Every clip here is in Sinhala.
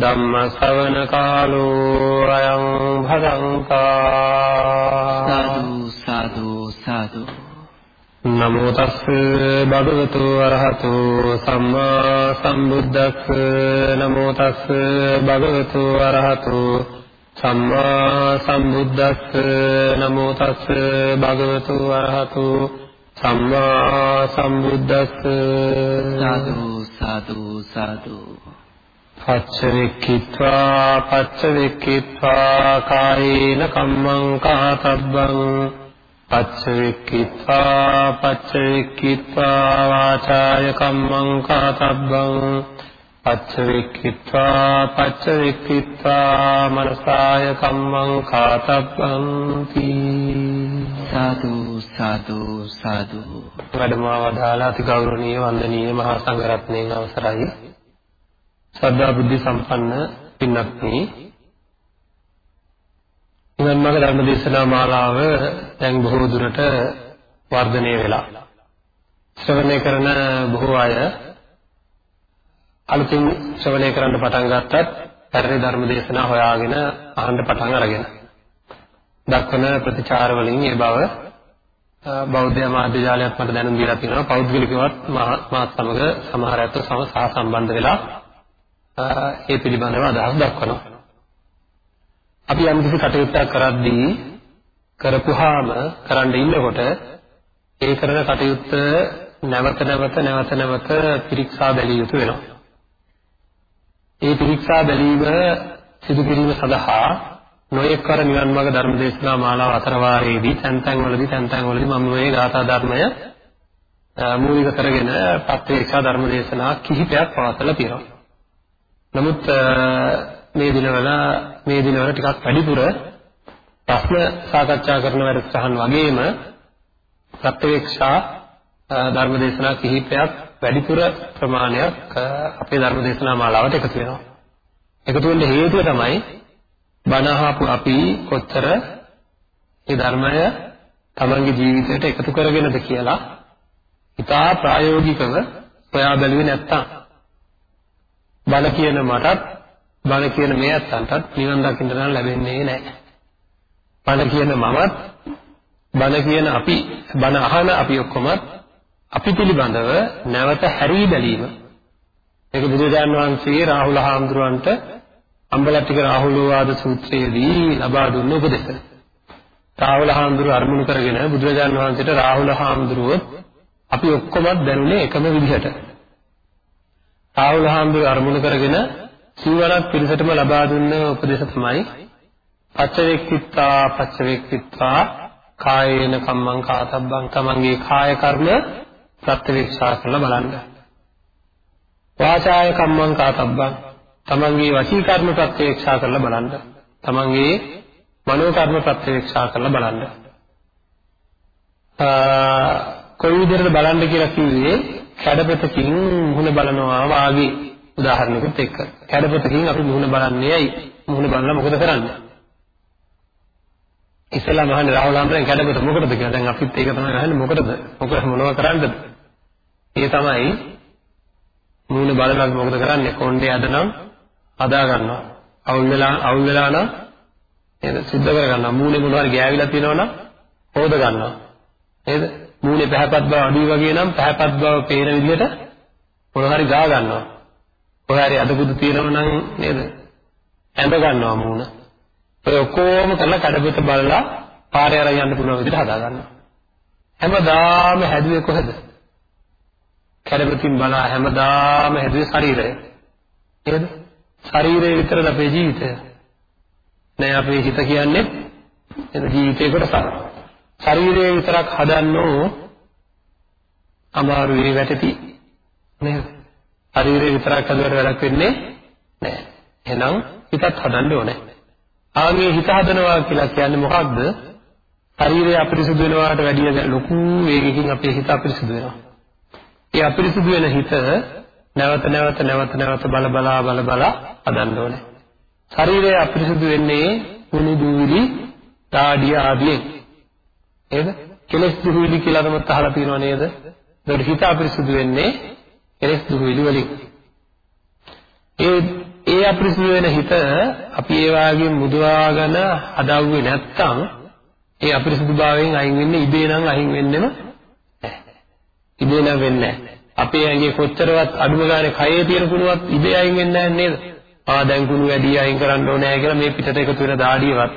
ධම්ම ශ්‍රවණ කාලෝ අයං භදංකා සාදු සාදු සාදු. නමෝ තස් භගවතු අරහතු සම්මා සම්බුද්දස්ස. නමෝ තස් භගවතු අරහතු සම්මා සම්බුද්දස්ස. නමෝ තස් භගවතු අරහතු සම්මා සම්බුද්දස්ස. සාදු සාදු සාදු පච්චවෙක්කිත්වා පච්චවෙක්කිත්වා කායේන කම්මං කාතබ්බං පච්චවෙක්කිත්වා පච්චවෙක්කිත්වා වාචාය කම්මං කාතබ්බං පච්චවෙක්කිත්වා පච්චවෙක්කිත්වා මනසාය කම්මං කාතබ්බං සාදු සාදු සාදු වැඩමව වදාලා අති ගෞරවනීය වන්දනීය මහා සංඝරත්නයන් අවසරයි ශ්‍රද්ධා බුද්ධ සම්පන්න පින්වත්නි. නිවන් මාර්ග ධර්ම දේශනා මාලාව දැන් බොහෝ දුරට වර්ධනය වෙලා. ශ්‍රවණය කරන බොහෝ අය අලුතින් ශ්‍රවණය කරන්න පටන් ගත්තත් පැරණි ධර්ම දේශනා හොයාගෙන අහන්න පටන් අරගෙන දක්වන ප්‍රතිචාර වලින් ඒ බව බෞද්ධ මාධ්‍ය ජාලයක් මට දැනුම් දීලා තියෙනවා. පෞද්ගලිකවත් මාත් සමග සමහර අයත් සම සහ සම්බන්ධ වෙලා ඒ පිළිබඳව අදහස් දක්වනවා. අපි යම් කිසි කටයුත්තක් කරද්දී කරපුවාම කරන්න ඉන්නකොට ඒ කරන කටයුත්ත නැවත නැවත නැවත නැවත පිරික්සා බැලිය යුතු වෙනවා. ඒ පිරික්සා බැලීම සිදු කිරීම සඳහා නොයෙක් කර නිවන් මාර්ග ධර්ම දේශනා මාලාව අතර වාරයේදී තැන් තැන් වලදී තැන් තැන් වලදී මම මේ ගාථා ධර්මය මූලික කරගෙන පත්‍රිකා ධර්ම දේශනා කිහිපයක් පවත්වලා තියෙනවා. නමුත් මේ දිනවල මේ දිනවල ටිකක් වැඩිපුර ප්‍රශ්න සාකච්ඡා කරන වැඩසටහන් වගේම ප්‍රත්‍යක්ෂා ධර්මදේශනා කිහිපයක් වැඩිපුර ප්‍රමාණයක් අපේ ධර්මදේශනා මාලාවට එකතු වෙනවා. එකතු වෙන්න හේතුව තමයි බණ අහපු අපි කොච්චර මේ ධර්මය තමන්ගේ ජීවිතයට එකතු කරගෙනද කියලා ඉතා ප්‍රායෝගිකව සොයා බැලුවේ නැත්තම් බණ කියන මටත් බණ කියන මේ අත්තන්ටත් නිවන් දකින්න නම් ලැබෙන්නේ නැහැ. බණ කියන මමත් බණ කියන අපි බණ අහන අපි ඔක්කොමත් අපි පිළිබඳව නැවත හැරී බැලීම. ඒක බුදුරජාණන් වහන්සේ රාහුල හාමුදුරුවන්ට අම්බලට්ටික රාහුලෝවාද සූත්‍රයේදී ලබා දුන්න උපදෙස. රාහුල හාමුදුරුව අරමුණු කරගෙන බුදුරජාණන් වහන්සේට රාහුල හාමුදුරුවොත් අපි ඔක්කොමත් දැනුනේ එකම විදිහට. රාහුල හාමුදුරුව අරමුණු කරගෙන සිවණක් පිරිසටම ලබා දුන්න උපදේශ තමයි පච්චවේක්ඛිත්තා පච්චවේක්ඛිත්තා කායේන කම්මං කාතබ්බං තමන්ගේ කාය කර්ම ප්‍රත්‍යවේක්ෂා කරලා බලන්න. වාචාය කම්මං කාතබ්බං තමන්ගේ වචී කර්ම ප්‍රත්‍යවේක්ෂා කරලා බලන්න. තමන්ගේ මනෝ කර්ම ප්‍රත්‍යවේක්ෂා කරලා බලන්න. කොයි විදිහටද බලන්න කියලා කිව්වේ කැඩපතකින් මුහුණ බලනවා වාගේ උදාහරණයකට එක්ක. කැඩපතකින් අපි මුහුණ බලන්නේ ඇයි? මුහුණ බලලා මොකද කරන්නේ? ඉස්සෙල්ලාම අහන්නේ රාහුල හම්බෙන් කැඩපත මොකටද කියලා. දැන් අපිත් ඒක තමයි අහන්නේ මොකටද? මොකද මොනව කරන්නද? ඒ තමයි මුහුණ බලලා මොකද කරන්නේ? කොණ්ඩේ අදනම් හදා ගන්නවා. අවුල් වෙලා අවුල් වෙලා නම් නේද? සුද්ධ කර ගන්නවා. මූණේ මොනවා හරි ගෑවිලා තියෙනවා නම් හොද ගන්නවා. නේද? මූණේ පැහැපත් බව අඩුයි වගේ නම් පැහැපත් බව පේන විදිහට මොන හරි ගා ගන්නවා. කොහේ හරි අදකුදු තියෙනව නම් නේද? ඇඳ ගන්නවා මූණ. ඔය ඔක්කොම කරලා කඩපිට බලලා පාරේ අරන් යන්න පුළුවන් විදිහට හදා ගන්නවා. හැමදාම හැදුවේ කොහෙද? කඩපිටින් බලා හැමදාම හැදුවේ ශරීරය. නේද? ශරීරය විතරද අපේ ජීවිතය. නෑ අපේ හිත කියන්නේ නේද ජීවිතේ කොටසක්. ශරීරය විතරක් හදන්නෝ අමාරු වෙයි වැටති නේද? ශරීරය විතරක් හදුවට වැඩක් වෙන්නේ නැහැ. එහෙනම් හිතත් හදන්න ඕනේ. ආගේ හිත හදනවා කියලා කියන්නේ මොකක්ද? ශරීරය අපිරිසුදු වෙනවාට වැඩිය ලොකු වේගකින් අපේ හිත අපිරිසුදු වෙනවා. ඒ අපිරිසුදු වෙන හිත නැවත නැවත නැවත නැවත බල බලා බල බලා හදන්න ඕනේ. ශරීරය අපිරිසුදු වෙන්නේ කුණු දූවිලි, දාඩිය ආදියෙන්. නේද? කෙලස් දුවිලි කියලා තමයි අහලා තියෙනව නේද? ඒකට හිත අපිරිසුදු වෙන්නේ කෙලස් දුවිලි වලින්. ඒ ඒ අපිරිසුදු වෙන හිත අපි ඒ වාගේ මුදවාගෙන හදවුවේ නැත්තම් ඒ අපිරිසුදුභාවයෙන් අයින් වෙන්නේ ඉබේ නම් අයින් වෙන්නෙම නැහැ. ඉබේ නම් වෙන්නේ නැහැ. අපේ ඇඟේ කොච්චරවත් අඩුම ගානේ කයේ තියෙන කුණුවත් ඉබේ අයින් වෙන්නේ නැහැ නේද? ආ දැන් කුණු වැඩි අයින් කරන්න ඕනේ කියලා මේ පිටට එකතු වෙන දාඩියවත්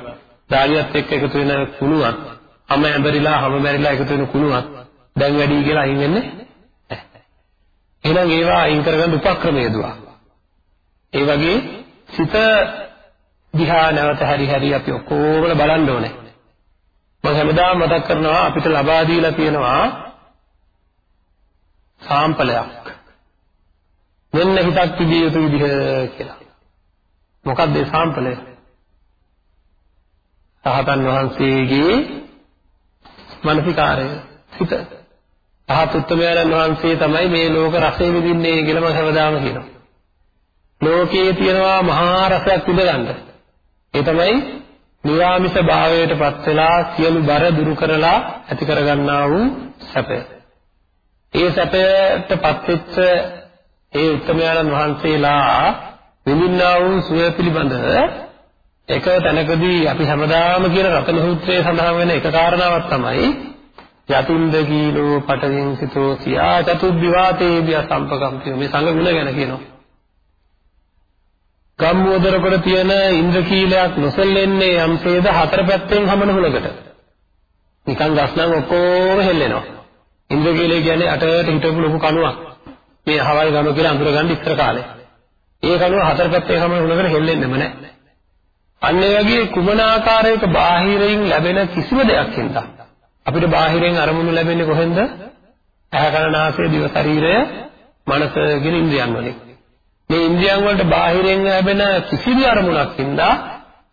දාඩියත් එක්ක එකතු වෙන කුණුවත් හැම ඇඹරිලා හැම මැරිලා එකතු වෙන කුණුවත් දැන් වැඩි කියලා අයින් වෙන්නේ නැහැ. එහෙනම් ඒවා අයින් කරගන්න උපක්‍රම යදුවා. ඒ වගේ සිත දිහා නැවත හැරි හැරි අපි ඔක්කොම බලන්න ඕනේ. මම හැමදාම මතක් කරනවා අපිට ලබා දීලා තියෙනවා සාම්පලයක්. මෙන්න හිතක් තිබිය යුතු විදිහ කියලා. මොකක්ද ඒ සාම්පලය? රහතන් වහන්සේගේ මානසිකාරය සිත. රහත් උත්තමයන් වහන්සේ තමයි මේ ලෝක රසය විඳින්නේ කියලා මම හැමදාම කියනවා. ලෝකයේ තියෙනවා මහා රසයක් විඳගන්න. ඒ තමයි නිරාමිෂ භාවයට පත් වෙලා සියලු බර දුරු කරලා ඇති කරගන්නා වූ සැපය. ඒ සැපයට පත් වෙච්ච ඒ උත්තමයන් වහන්සේලා විඳින්නා වූ සුවය පිළිබඳව එක තැනකදී අපි හැමදාම කියන රතන සූත්‍රයේ සඳහන් වෙන එක කාරණාවක් තමයි යතුන්ද කීලෝ පටවින් සිතෝ සියා චතුබ්බිවාතේ බිය සම්පකම්පිය මේ සංඝ ගුණ ගැන කියනවා ගම්මුවදර කොට තියෙන ඉන්ද්‍රකීලයක් නොසෙල්ලෙන්නේ යම්සේද හතර පැත්තෙන් හමන හුලකට. නිකන් ගස්නම් ඔක්කොම හෙල්ලෙනවා. ඉන්ද්‍රකීලය කියන්නේ අටට හිටපු ලොකු කණුවක්. මේ හවල් ගම කියලා අඳුරගන්න ඉස්සර කාලේ. ඒ කණුව හතර පැත්තෙන් හමන හුලකට හෙල්ලෙන්නෙම නැහැ. අන්න ඒ වගේ කුමන ආකාරයක බාහිරින් ලැබෙන කිසිම දෙයක් හින්දා අපිට බාහිරින් අරමුණු ලැබෙන්නේ කොහෙන්ද? ඇහැ කන නාසය දිව ශරීරය මනස කියන ඉන්ද්‍රියන් වලින්. මේ ඉන්ද්‍රියන් වලට බාහිරින් ලැබෙන කිසිදු අරමුණක් හින්දා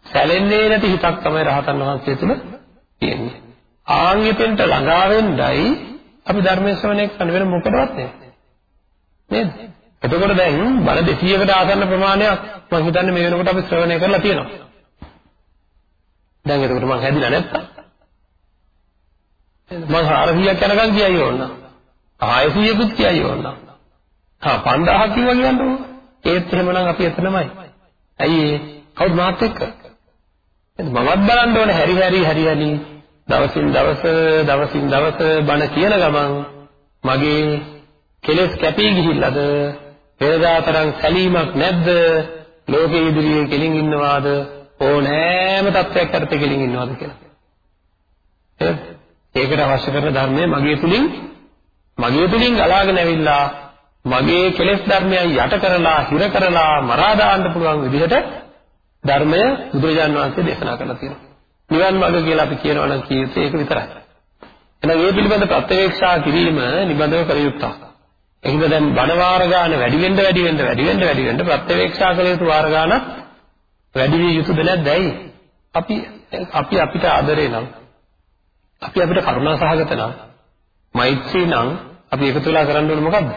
සැලෙන්නේ නැති හිතක් තමයි රහතන් වහන්සේ තුල තියෙන්නේ. ආන්ගෙතෙන්ට ළඟා වෙන්නයි අපි ධර්මයේ ශ්‍රවණය කරන වෙන මොකදවත් නේද? එතකොට දැන් බල 200කට ආසන්න ප්‍රමාණයක් මම හිතන්නේ මේ වෙනකොට අපි ශ්‍රවණය කරලා තියෙනවා. දැන් එතකොට මම හැදිලා නැත්තම් මම 400ක් යනකම් කියයි ඕන. 600කුත් කියයි ඕන. හා 5000ක් කිව්වා කියන්නේ ඒත් එහෙමනම් අපි එතනමයි. ඇයි ඒ? කවුද මාත් එක්ක? මමත් බලන්න ඕනේ හැරි හැරි හැරි හැරි දවසින් දවස දවසින් දවස බණ කියන ගමන් මගේ කෙලෙස් කැපී ගිහිල්ලාද වේදාතරම් සැලීමක් නැද්ද ලෝකයේ ඉදිරියේ කෙලින් ඉන්නවාද ඕනෑම තත්ත්වයක් අතර කෙලින් ඉන්නවාද කියලා ඒකට අවශ්‍ය කරන ධර්මය මගේ තුලින් මගේ තුලින් ගලාගෙන ඇවිල්ලා මගේ කෙලෙස් ධර්මයන් යට කරලා හිර කරලා මරා දාන්න පුළුවන් විදිහට ධර්මය බුදුරජාන් වහන්සේ දේශනා කරලා තියෙනවා. නිවන් මාර්ග කියලා අපි කියනවා නම් කීයුත්තේ ඒක විතරයි. එහෙනම් මේ පිළිබඳ ප්‍රත්‍යවේක්ෂා කිරීම නිබඳව කළ යුත්තක්. එහෙනම් දැන් බණ වාර ගන්න වැඩි වෙන්න වැඩි වෙන්න වැඩි වෙන්න වැඩි වෙන්න ප්‍රත්‍යවේක්ෂා කළ යුතු වාර ගන්න වැඩි විය යුතුද නැද්ද ඇයි? අපි අපි අපිට ආදරේ නම් අපි අපිට කරුණා සහගත නම් මෛත්‍රී නම් අපි එකතු වෙලා කරන්න ඕනේ මොකද්ද?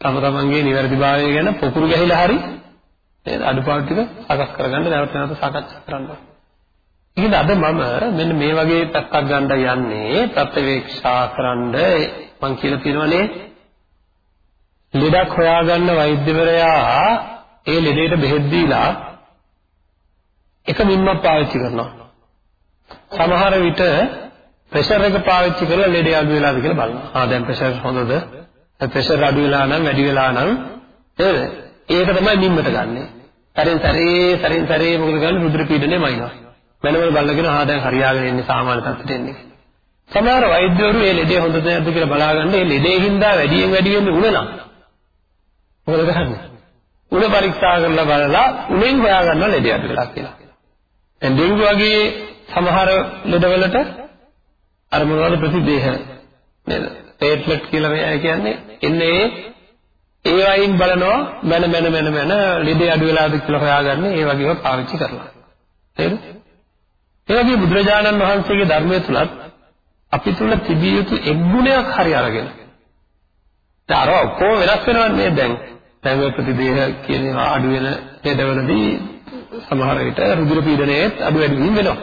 තම තමන්ගේ නිවැරදිභාවය ගැන පොකුරු ගැහිලා හරි නේද අඩුපාඩු ටික සකස් කරගන්න නැවත නැවත සාකච්ඡා කරන්න. ඉතින් අද මම මෙන්න මේ වගේ පැත්තක් ගන්න යන්නේ ප්‍රත්‍යවේක්ෂා කරන්න මම කියලා තියෙනවානේ ලෙඩක් හොයාගන්න වෛද්‍යවරයා ඒ ලෙඩේට බෙහෙත් දීලා එක මිම්මක් පාවිච්චි කරනවා. සමහර විට ප්‍රෙෂර් එක පාවිච්චි කරලා ලෙඩේ අඩු වෙලාද කියලා බලනවා. ආ දැන් ප්‍රෙෂර් හොඳද? ප්‍රෙෂර් අඩු වෙලා නම් වැඩි වෙලා නම් නේද? ඒක තමයි බිම්මට ගන්නෙ. සැරෙන් සැරේ සැරෙන් සැරේ මොකද කරන්නේ රුධිර පීඩනය මයින්නවා. මනවල බලගෙන ආ දැන් හරියාගෙන ඉන්නේ සාමාන්‍ය තත්ත්වයට එන්නේ. සමහර වෛද්‍යවරු මේ ලෙඩේ හොඳද නැද්ද කියලා බලාගන්න මේ ලෙඩේ හින්දා වැඩියෙන් වැඩි වෙන්නේ උණ නම්. මොකද කරන්නේ? උණ පරීක්ෂා කරලා බලලා උණෙන් හොයාගන්න ලෙඩේ අඩු වෙලා කියලා. දැන් ඩෙන්ගු වගේ සමහර ලෙඩවලට අර මොනවද ප්‍රතිදේහ නේද? ප්ලේට්ලට් කියලා මේ කියන්නේ එන්නේ ඒ වයින් බලනවා මන මන මන මන ලෙඩේ අඩු වෙලාද කියලා හොයාගන්න ඒ වගේව පාවිච්චි කරලා. තේරුණා? ඒ වගේ බුදුරජාණන් වහන්සේගේ ධර්මය තුලත් අපි තුල තිබිය යුතු එක් ගුණයක් හරි අරගෙන. දැන් අර ඔක්කොම වෙනස් වෙනවන්නේ දැන්. දැන් ඔය ප්‍රතිදේහ කියන ඒවා අඩු වෙන හෙඩවලදී සමහර විට රුධිර පීඩනයේත් අඩු වැඩි වීම වෙනවා.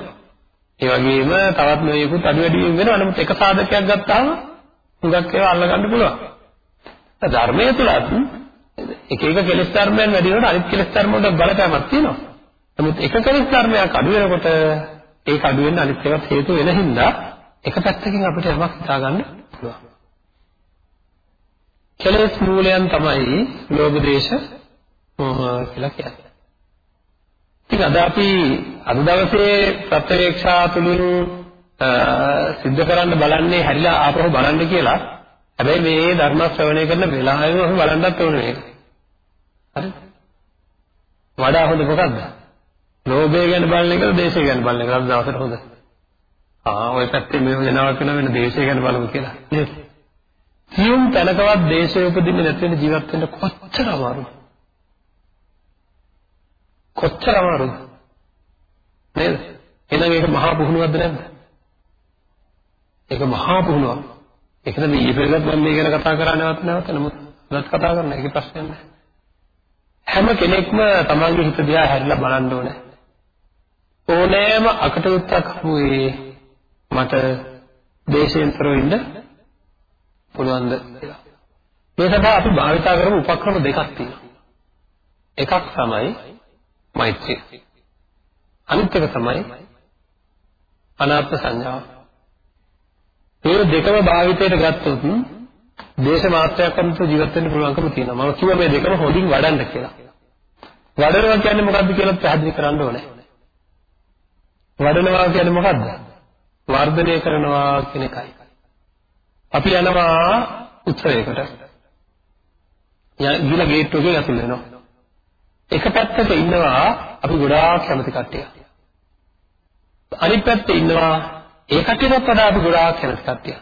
ඒ වගේම තවත් නොයෙකුත් අඩු වැඩි වීම වෙනවා. නමුත් එක සාධකයක් ගත්තාම හුඟක් ඒවා අල්ලගන්න පුළුවන්. ධර්මයේ තුලත් එක එක කෙලෙස් ධර්මයන් වැඩි වෙනකොට අනිත් කෙලෙස් ධර්ම වලට බලපෑමක් තියෙනවා. නමුත් එක කෙලෙස් ධර්මයක් අඩු වෙනකොට ඒක අඩු වෙන්න අනිත් ඒවාත් හේතු වෙන හින්දා එක පැත්තකින් අපිට යමක් හිතා ගන්න පුළුවන්. කෙලෙස් මූලයන් තමයි ලෝභ දේශ මොහ කියලා කියන්නේ. ඉතින් අද අපි අද දවසේ ප්‍රත්‍යක්ෂා තුලින් සිද්ධ කරන්න බලන්නේ හැරිලා ආපහු බලන්න කියලා. හැබැයි මේ ධර්ම ශ්‍රවණය කරන වෙලාවෙම අපි බලන්නත් ඕනේ මේක. හරි? වඩා හොඳ මොකද්ද? ලෝභය ගැන බලන එකද, දේශය ගැන බලන එකද දවසට හොඳ? ආ ওই පැත්තේ මේ වෙනවා කියන වෙන දේශය ගැන බලමු කියලා. නේද? සියුම් තැනකවත් දේශය උපදින්නේ නැති වෙන ජීවත් වෙන්න කොච්චර අමාරුද? කොච්චර අමාරුද? නේද? එහෙනම් ඒක මහා පුහුණුවක්ද නැද්ද? ඒක මහා පුහුණුවක්. ඒක නම් ඊයේ පෙරේදත් මම මේ ගැන කතා කරා නැවත නැවත නමුත් අදත් කතා කරන්න ඒකේ ප්‍රශ්නයක් නැහැ. හැම කෙනෙක්ම තමන්ගේ හිත දිහා හැරිලා බලන්න ඕනේ. ඕනෑම අකටයුත්තක් හමුවේ මට දේශයෙන්තරව ඉන්න පුළුවන්ද කියලා. මේ සඳහා අපි භාවිතා කරමු උපක්‍රම දෙකක් තියෙනවා. එකක් තමයි මෛත්‍රිය. අනිත් එක තමයි අනාත්ම සංඥාව. මේ දෙකම භාවිතයට ගත්තොත් දේශ මාත්‍රයක් අනුව ජීවත් වෙන්න පුළුවන්කම තියෙනවා. මම කිව්වා මේ දෙකම හොඳින් වඩන්න කියලා. වඩනවා කියන්නේ මොකද්ද කියලා පැහැදිලි කරන්න ඕනේ. වඩනවා කියන්නේ මොකද්ද? වර්ධනය කරනවා කියන එකයි. අපි යනවා උත්සවයකට. ගිල ගේට්ටුවකින් ඇතුල් වෙනවා. එක පැත්තක ඉන්නවා අපි ගොඩාක් කැමති කට්ටිය. අනිත් පැත්තේ ඉන්නවා ඒ කට්ටියටත් වඩා අපි ගොඩාක් කැමති කට්ටිය.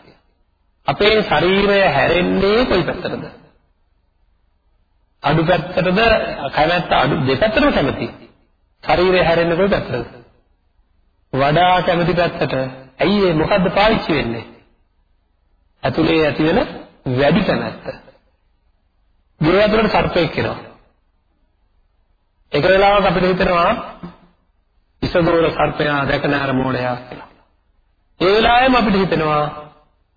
අපේ ශරීරය හැරෙන්නේ කොයි පැත්තටද? අඩු පැත්තටද කැමැත්ත අඩු දෙපැත්තටම කැමති. ශරීරය හැරෙන්නේ කොයි පැත්තටද? වඩා කැමති පැත්තට. ඇයි ඒ මොකද්ද පාවිච්චි වෙන්නේ? ඇතුලේ ඇති වෙන වැඩි කැමැත්ත. ගේ ඇතුලට සර්පෙක් එනවා. එක වෙලාවක අපිට හිතෙනවා ඉසදෝර සර්පයා දැක නැර මොඩයා කියලා. ඒ වෙලාවෙම අපිට හිතෙනවා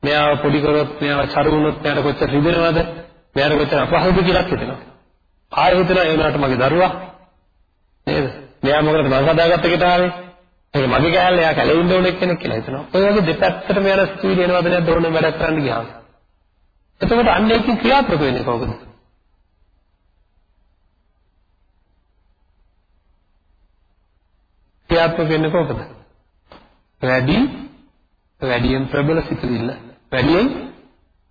මෙයාව පොඩි කරොත් මෙයාව චරු වුණොත් මෙයාට කොච්චර රිදෙනවද? මෙයාට කොච්චර අපහසුද කියලා හිතෙනවා. ආයෙ හිතෙනවා ඒ වුණාට මගේ දරුවා නේද? මෙයා මොකටද මං හදාගත්ත කෙනාවේ? ඒක මගේ කෑල්ල එයා කැලේ ඉන්න ඕන කෙනෙක් කියලා හිතනවා. ඔය වගේ දෙපැත්තටම යන ස්පීඩ් එනවද නැද්ද ඕන වැඩ කරන්න ගියාම. එතකොට අන්න ඒකෙන් ක්‍රියාත්මක වෙන්නේ කොහොමද? ක්‍රියාත්මක වෙන්නේ කොහොමද? වැඩි වැඩියෙන් ප්‍රබල සිතුවිල්ල. වැඩියෙන්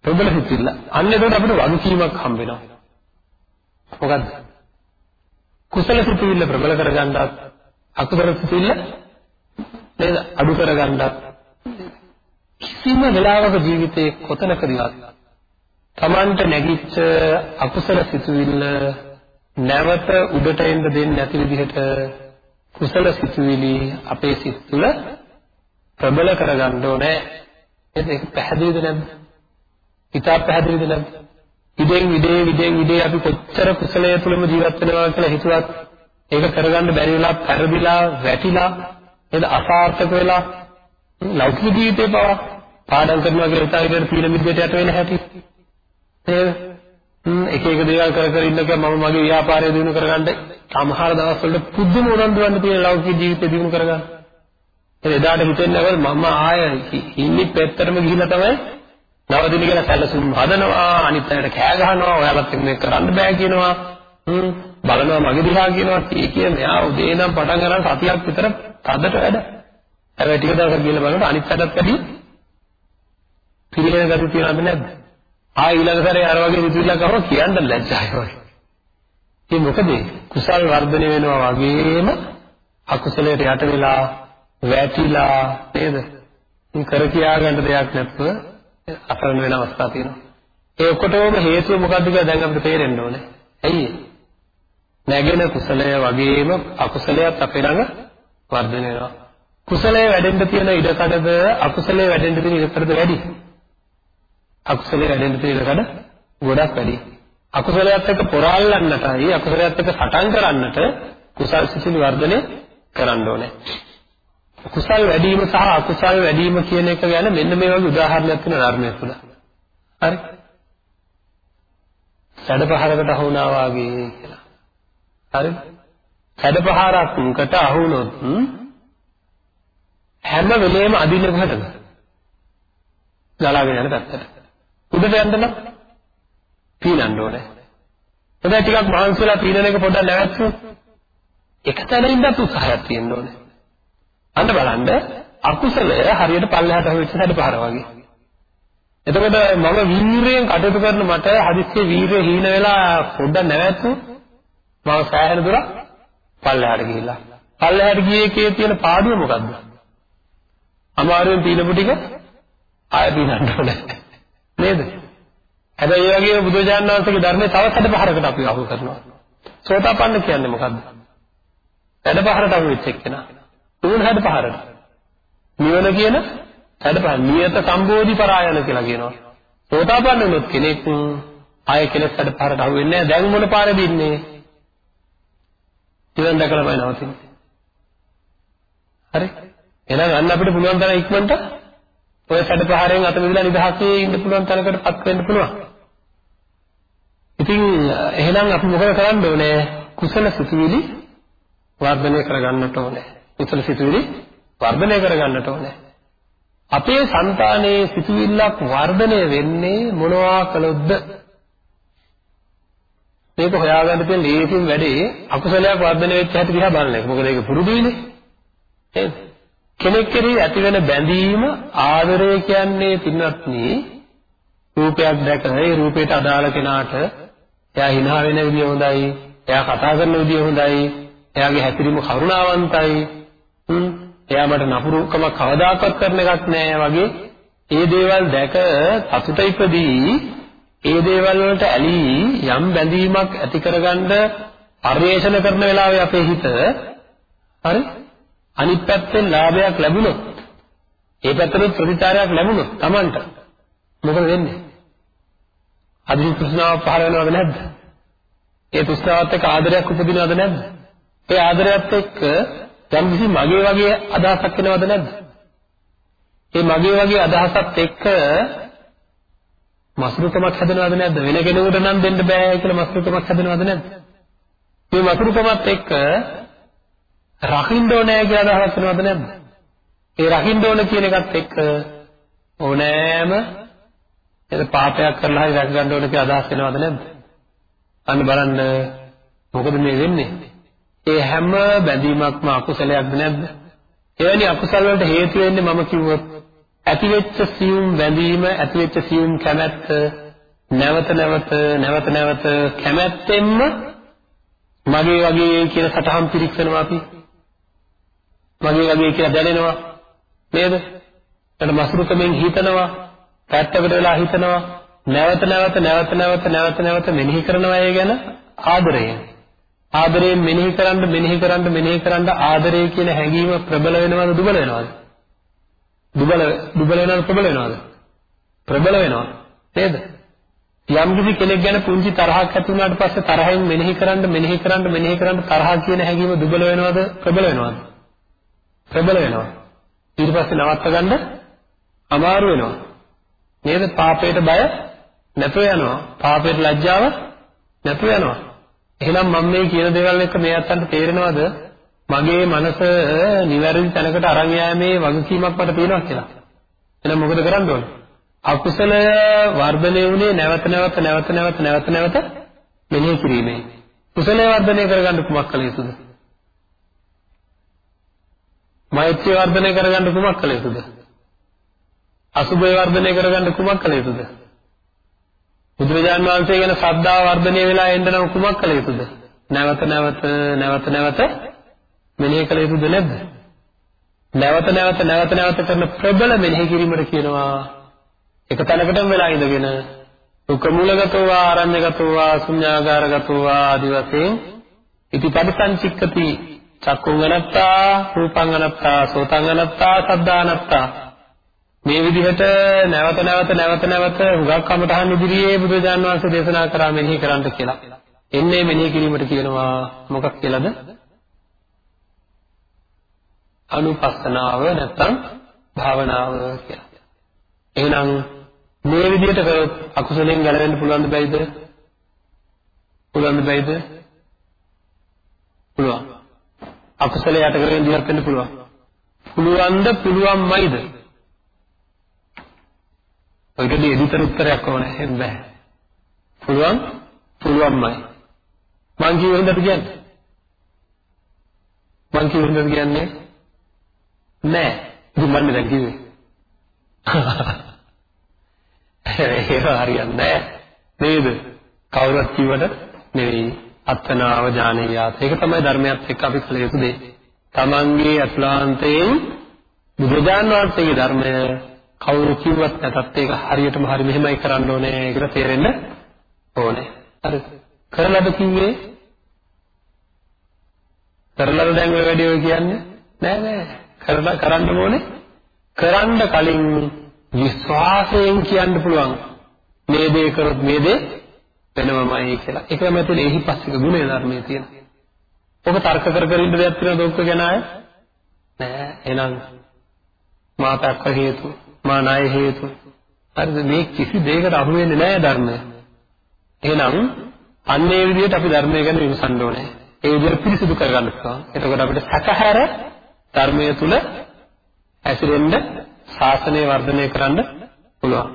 ප්‍රබල සිතුවිල්ල. අන්න එතකොට අපිට වගකීමක් හම්බ වෙනවා. මොකද්ද? කුසල සිතුවිල්ල ප්‍රබල කරගන්නත් අකුසල සිතුවිල්ල නේද අඩු කරගන්නත් කිසිම වෙලාවක ජීවිතේ කොතනකදවත් Tamanට නැගිච්ච අකුසල සිතුවිල්ල නැවත උඩට එන්න දෙන්නේ නැති විදිහට කුසල සිතුවිලි අපේ සිත් තුළ ප්‍රබල කරගන්න ඕනේ. ඒක පැහැදිලිද නැද්ද? හිතා පැහැදිලිද නැද්ද? ඉදෙන් ඉදේ විදෙන් ඉදේ අපි කොච්චර කුසලයේ තුලම ජීවත් වෙනවා කියලා හිතුවත් ඒක කරගන්න බැරි වෙලා පෙරදිලා වැටිලා නේද අසාර්ථක වෙලා ලෞකික ජීවිතේ පවා පාඩම් කරනවා කියලා හිතාගෙන පීන මිද්දට යට වෙන හැටි. නේද? එක එක දේවල් කර කර ඉන්නක මම මගේ ව්‍යාපාරය දිනු කරගන්න සමහර දවස්වල පුදුම උනන්දු වෙන්න තියෙන ලෞකික ජීවිතේ දිනු කරගන්න. ඒ එදාට හිතෙන්නේ නැවල් මම ආය ඉන්නේ පැත්තටම ගිහිල්ලා තමයි නවදින කියලා සැලසුම් හදනවා අනිත් අයට කෑ ගහනවා ඔයාලත් මේක කරන්න බෑ කියනවා. බලනවා මගේ දිහා කියනවා කී කිය මෙයා උදේ ඉඳන් පටන් ගන්න සතියක් විතර තදට වැඩ. හැබැයි ටික දවසක් ගිහලා බලනකොට අනිත් පැත්තත් වැඩි පිළිගෙන ගති තියනවද නැද්ද? ආ ඊළඟ සැරේ අර වගේ රිතුවිල්ලක් ආවම කියන්න ලැජ්ජායි වගේ. ඒ මොකද කුසල් වර්ධනය වෙනවා වගේම අකුසලයට යට වෙලා වැටිලා නේද? ඉතින් කර කියා ගන්න දෙයක් නැත්නම් අසරණ වෙන අවස්ථා තියෙනවා. ඒ ඔක්කොටම හේතුව මොකද්ද කියලා දැන් අපිට තේරෙන්න ඕනේ. ඇයි ඒ? නැගෙන කුසලය වගේම අකුසලයක් අපේ ළඟ වර්ධනය වෙනවා. කුසලයේ වැඩෙන්න තියෙන ඉඩකඩද අකුසලයේ වැඩෙන්න තියෙන ඉඩකඩද වැඩි? අකුසලයේ වැඩෙන්න තියෙන ඉඩකඩ ගොඩක් වැඩි. අකුසලයට එක්ක පොරාල්ලන්නටයි අකුසලයට එක්ක සටන් කරන්නට කුසල් සිසිලි වර්ධනය කරන්න ඕනේ. කුසල් වැඩි වීම සහ අකුසල් වැඩි වීම කියන එක ගැන මෙන්න මේ වගේ උදාහරණයක් තියෙන ධර්මයේ තුල. හරි? සැඩපහරකට අහු වුණා වාගේ කියලා. හරි? සැඩපහරකට අහු වුණොත් හැම වෙලේම අදින්න කොහෙටද? ගලාගෙන යන පැත්තට. උඩට යන්න නම් පීනන්න ඕනේ. හොඳයි ටිකක් මහන්සි වෙලා පීනන එක පොඩ්ඩක් නැවැත්තුවොත් එක තැන ඉඳන් උත්සාහයක් තියෙන්න ඕනේ. අන්න බලන්න අකුසලය හරියට පල්ලෙහාට හොවෙච්ච සැඩපහර වගේ. එතකොට මම වීරියෙන් කටයුතු කරන මට හදිස්සියේ වීරිය හීන වෙලා පොඩ්ඩක් නැවැත්තු මම සෑහෙන දුරක් පල්ලෙහාට ගිහිල්ලා. පල්ලෙහාට ගියේ එකේ තියෙන පාඩුව මොකද්ද? අමාරුවෙන් පීනපු ටික ආයෙ පීනන්න ඕනේ. නේද? හැබැයි ඒ වගේම බුදුජානක වහන්සේගේ ධර්මයේ තව සැඩපහරකට අපි අහු කරනවා. සෝතාපන්න කියන්නේ මොකද්ද? සැඩපහරට අහු වෙච්ච එක්කෙනා. තුන් සැඩපහරට. නිවන කියන සැඩපහර නියත සම්බෝධි පරායන කියලා කියනවා. සෝතාපන්න වුණොත් කෙනෙක් ආයෙ කෙනෙක් සැඩපහරට අහු වෙන්නේ නැහැ. දැන් මොන පාරේද ඉන්නේ? නිවන් දැකලාමයි නවතින්නේ. හරි? එහෙනම් අන්න අපිට පුළුවන් තරම් ඉක්මනට ඔය සැඩපහරෙන් අත මිදලා නිදහසේ ඉන්න පුළුවන් තැනකටපත් වෙන්න පුළුවන්. ඉතින් එහෙනම් අපි මොකද කරන්න ඕනේ? කුසල සිතුවිලි වර්ධනය කරගන්නට ඕනේ. කුසල සිතුවිලි වර්ධනය කරගන්නට ඕනේ. අපේ సంతානයේ සිතුවිල්ලක් වර්ධනය වෙන්නේ මොනවා කළොත්ද? මේක හොයාගන්න තියෙන ලේසිම වැඩේ අකුසලයක් වර්ධනය වෙච්ච හැටි දිහා බලන එක. මොකද ඒක පුරුදුයිනේ. නේද? කෙනෙක් කෙරෙහි ඇතිවෙන බැඳීම ආදරය කියන්නේ පින්වත්නි රූපයක් දැක ඒ රූපයට අදාළ කෙනාට එයා hina වෙන විදිය හොඳයි එයා කතා කරන විදිය හොඳයි එයාගේ හැසිරීම කරුණාවන්තයි හ්ම් එයා මට නපුරුකමක් කවදාකවත් කරන එකක් නෑ වගේ ඒ දේවල් දැක සතුට ඉපදී ඒ දේවල් වලට ඇලී යම් බැඳීමක් ඇති කරගන්න පරිේශන කරන වෙලාවේ අපේ හිත හරි අනිත් පැත්තෙන් ලාභයක් ලැබුණොත් ඒ පැත්තට ප්‍රතිචාරයක් ලැබුණොත් Tamanට මොකද වෙන්නේ? අදින් තෘෂ්ණාව පහළ වෙනවද නැද්ද? ඒ තෘෂ්ණාවත් එක්ක ආදරයක් උපදිනවද නැද්ද? ඒ ආදරයත් එක්ක යම් කිසි මගේ වගේ අදහසක් එනවද නැද්ද? ඒ මගේ වගේ අදහසත් එක්ක මසුරුකමක් හැදෙනවද නැද්ද? වෙන කෙනෙකුට නම් දෙන්න බෑ කියලා මසුරුකමක් හැදෙනවද නැද්ද? මේ මසුරුකමත් එක්ක රකින්න ඕනේ කියලා අදහස් වෙනවද නැද්ද? ඒ රකින්න ඕන කියන එකත් එක්ක ඕනෑම එද පාපයක් කරලා හරි රැක ගන්න ඕන කියලා අදහස් වෙනවද නැද්ද? අන්න බලන්න මොකද මේ වෙන්නේ? ඒ හැම බැඳීමක්ම අකුසලයක්ද නැද්ද? එවැනි අකුසල වලට හේතු වෙන්නේ මම කිව්වොත් ඇතිවෙච්ච සියුම් බැඳීම ඇතිවෙච්ච සියුම් කැමැත්ත නැවත නැවත නැවත නැවත කැමැත්තෙන්ම මගේ වගේ කියන සටහන් පිරික්සනවා අපි මගේ වගේ කියලා දැනෙනවා නේද? එතන මසුරුකමෙන් හිතනවා, පැත්තකට වෙලා හිතනවා, නැවත නැවත නැවත නැවත නැවත නැවත මෙනෙහි කරනවා ඒ ගැන ආදරයෙන්. ආදරයෙන් මෙනෙහි කරන්න මෙනෙහි කරන්න මෙනෙහි කරන්න ආදරය කියන හැඟීම ප්‍රබල වෙනවද දුබල වෙනවද? දුබල දුබල වෙනවද ප්‍රබල වෙනවද? ප්‍රබල වෙනවා. නේද? යම් කිසි කෙනෙක් ගැන පුංචි තරහක් ඇති වුණාට පස්සේ තරහෙන් මෙනෙහි කරන්න මෙනෙහි කරන්න මෙනෙහි කරන්න තරහ කියන හැඟීම දුබල වෙනවද ප්‍රබල වෙනවද? ප්‍රබල වෙනවා. ඊට පස්සේ නවත්ත ගන්න අමාරු වෙනවා. නේද? පාපයට බය නැතුව යනවා. පාපයට ලැජ්ජාව නැතුව යනවා. එහෙනම් මම මේ කියන දේවල් එක්ක මේ අතන්ට තේරෙනවද? මගේ මනස නිවැරදි තැනකට අරන් යෑමේ වගකීමක් මට තියෙනවා කියලා. එහෙනම් මොකද කරන්න ඕනේ? අකුසලය වර්ධනය වුණේ නැවත නැවත නැවත නැවත නැවත නැවත මෙනෙහි කිරීමෙන්. කුසලය වර්ධනය කරගන්න කුමක් කළ යුතුද? මෛත්‍රිය වර්ධනය කරගන්න කුමක් කළ යුතුද? අසුභය වර්ධනය කරගන්න කුමක් කළ යුතුද? බුදුරජාන් වහන්සේ ගැන ශ්‍රද්ධාව වර්ධනය වෙලා එන්න නම් කුමක් කළ යුතුද? නැවත නැවත නැවත නැවත මෙනෙහි කළ යුතුද නැද්ද? නැවත නැවත නැවත නැවත කරන ප්‍රබල මෙනෙහි කිරීමට කියනවා එක තැනකටම වෙලා ඉඳගෙන දුක මූලගතව ආරඤ්‍යගතව ශුන්‍යාගාරගතව ආදි වශයෙන් ඉති පරිසංචික්කති චක්කුං අනත්තා රූපං අනත්තා සෝතං අනත්තා සද්ධා අනත්තා මේ විදිහට නැවත නැවත නැවත නැවත හුඟක් කමටහන් ඉදිරියේ බුදුරජාණන් වහන්සේ දේශනා කරා මෙනෙහි කරන්න කියලා. එන්නේ මෙනෙහි කිරීමට කියනවා මොකක් කියලාද? අනුපස්සනාව නැත්නම් භාවනාව කියලා. එහෙනම් මේ විදිහට කරොත් අකුසලෙන් ගැලවෙන්න පුළුවන්ද බැයිද? පුළුවන්ද බැයිද? පුළුවන්. අකුසලයේ යට කරගෙන ජීවත් වෙන්න පුළුවන්. පුළුවන්ද පුළුවන්මයිද? ඔයකදී එදිතර උත්තරයක් ඕනේ එහෙම බෑ. පුළුවන් පුළුවන්මයි. මං කියුව හින්දාද කියන්නේ? මං කියුව හින්දාද කියන්නේ? නෑ. ඉතින් මන්නේ දැන් කිව්වේ. ඒක හරියන්නේ නෑ. නේද? කවුරුත් කිව්වට නෙවෙයි. අත්නාව ඥානියාත. ඒක තමයි ධර්මයත් එක්ක අපි කළ යුතු දේ. තමන්ගේ අතුලාන්තයෙන් බුදුජාන් වහන්සේගේ ධර්මය කවුරු කිව්වත් නැතත් ඒක හරියටම හරි මෙහෙමයි කරන්න ඕනේ කියලා තේරෙන්න ඕනේ. හරිද? කරලාද කිව්වේ? කරලාද දැන් ඔය වැඩේ ඔය කියන්නේ? නෑ නෑ. කරලා කරන්න ඕනේ. කරන්න කලින් විශ්වාසයෙන් කියන්න පුළුවන්. මේ දේ කරොත් මේ දේ වෙනවමයි කියලා. ඒක තමයි තියෙන එහිපස්සික ගුණය ධර්මයේ තියෙන. ඔබ තර්ක කර කර ඉන්න දෙයක් තියෙනවද ඔක්ක ගැන අය? නෑ. එහෙනම් මාතක්ක හේතු, මා ණය හේතු. හරිද? මේ කිසි දෙයකට අහු වෙන්නේ නෑ ධර්මය. එහෙනම් අන්නේ විදිහට අපි ධර්මය ගැන විමසන්න ඕනේ. ඒ විදිහට පිරිසිදු කරගන්න පුළුවන්. එතකොට අපිට සැකහැර ධර්මය තුල ඇසිරෙන්න ශාසනය වර්ධනය කරන්න පුළුවන්.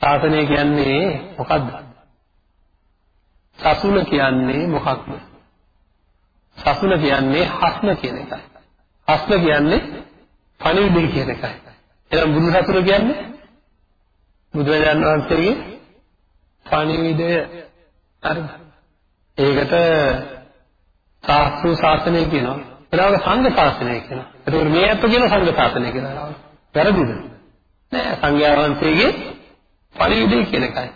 ශාසනය කියන්නේ මොකද්ද? සසුන කියන්නේ මොකක්ද? සසුන කියන්නේ හස්න කියන එකයි. හස්න කියන්නේ පණිවිඩය කියන එකයි. එහෙනම් බුදු සසුන කියන්නේ බුදුරජාණන් වහන්සේගේ පණිවිඩය හරිද? ඒකට සාස්ත්‍රු ශාසනය කියනවා. ඊළඟ සංඝ ශාසනය කියනවා. එතකොට මේ අත්ව කියන සංඝ ශාසනය කියලා. වැරදිද? නෑ සංඝයා වහන්සේගේ පණිවිඩය කියන එකයි.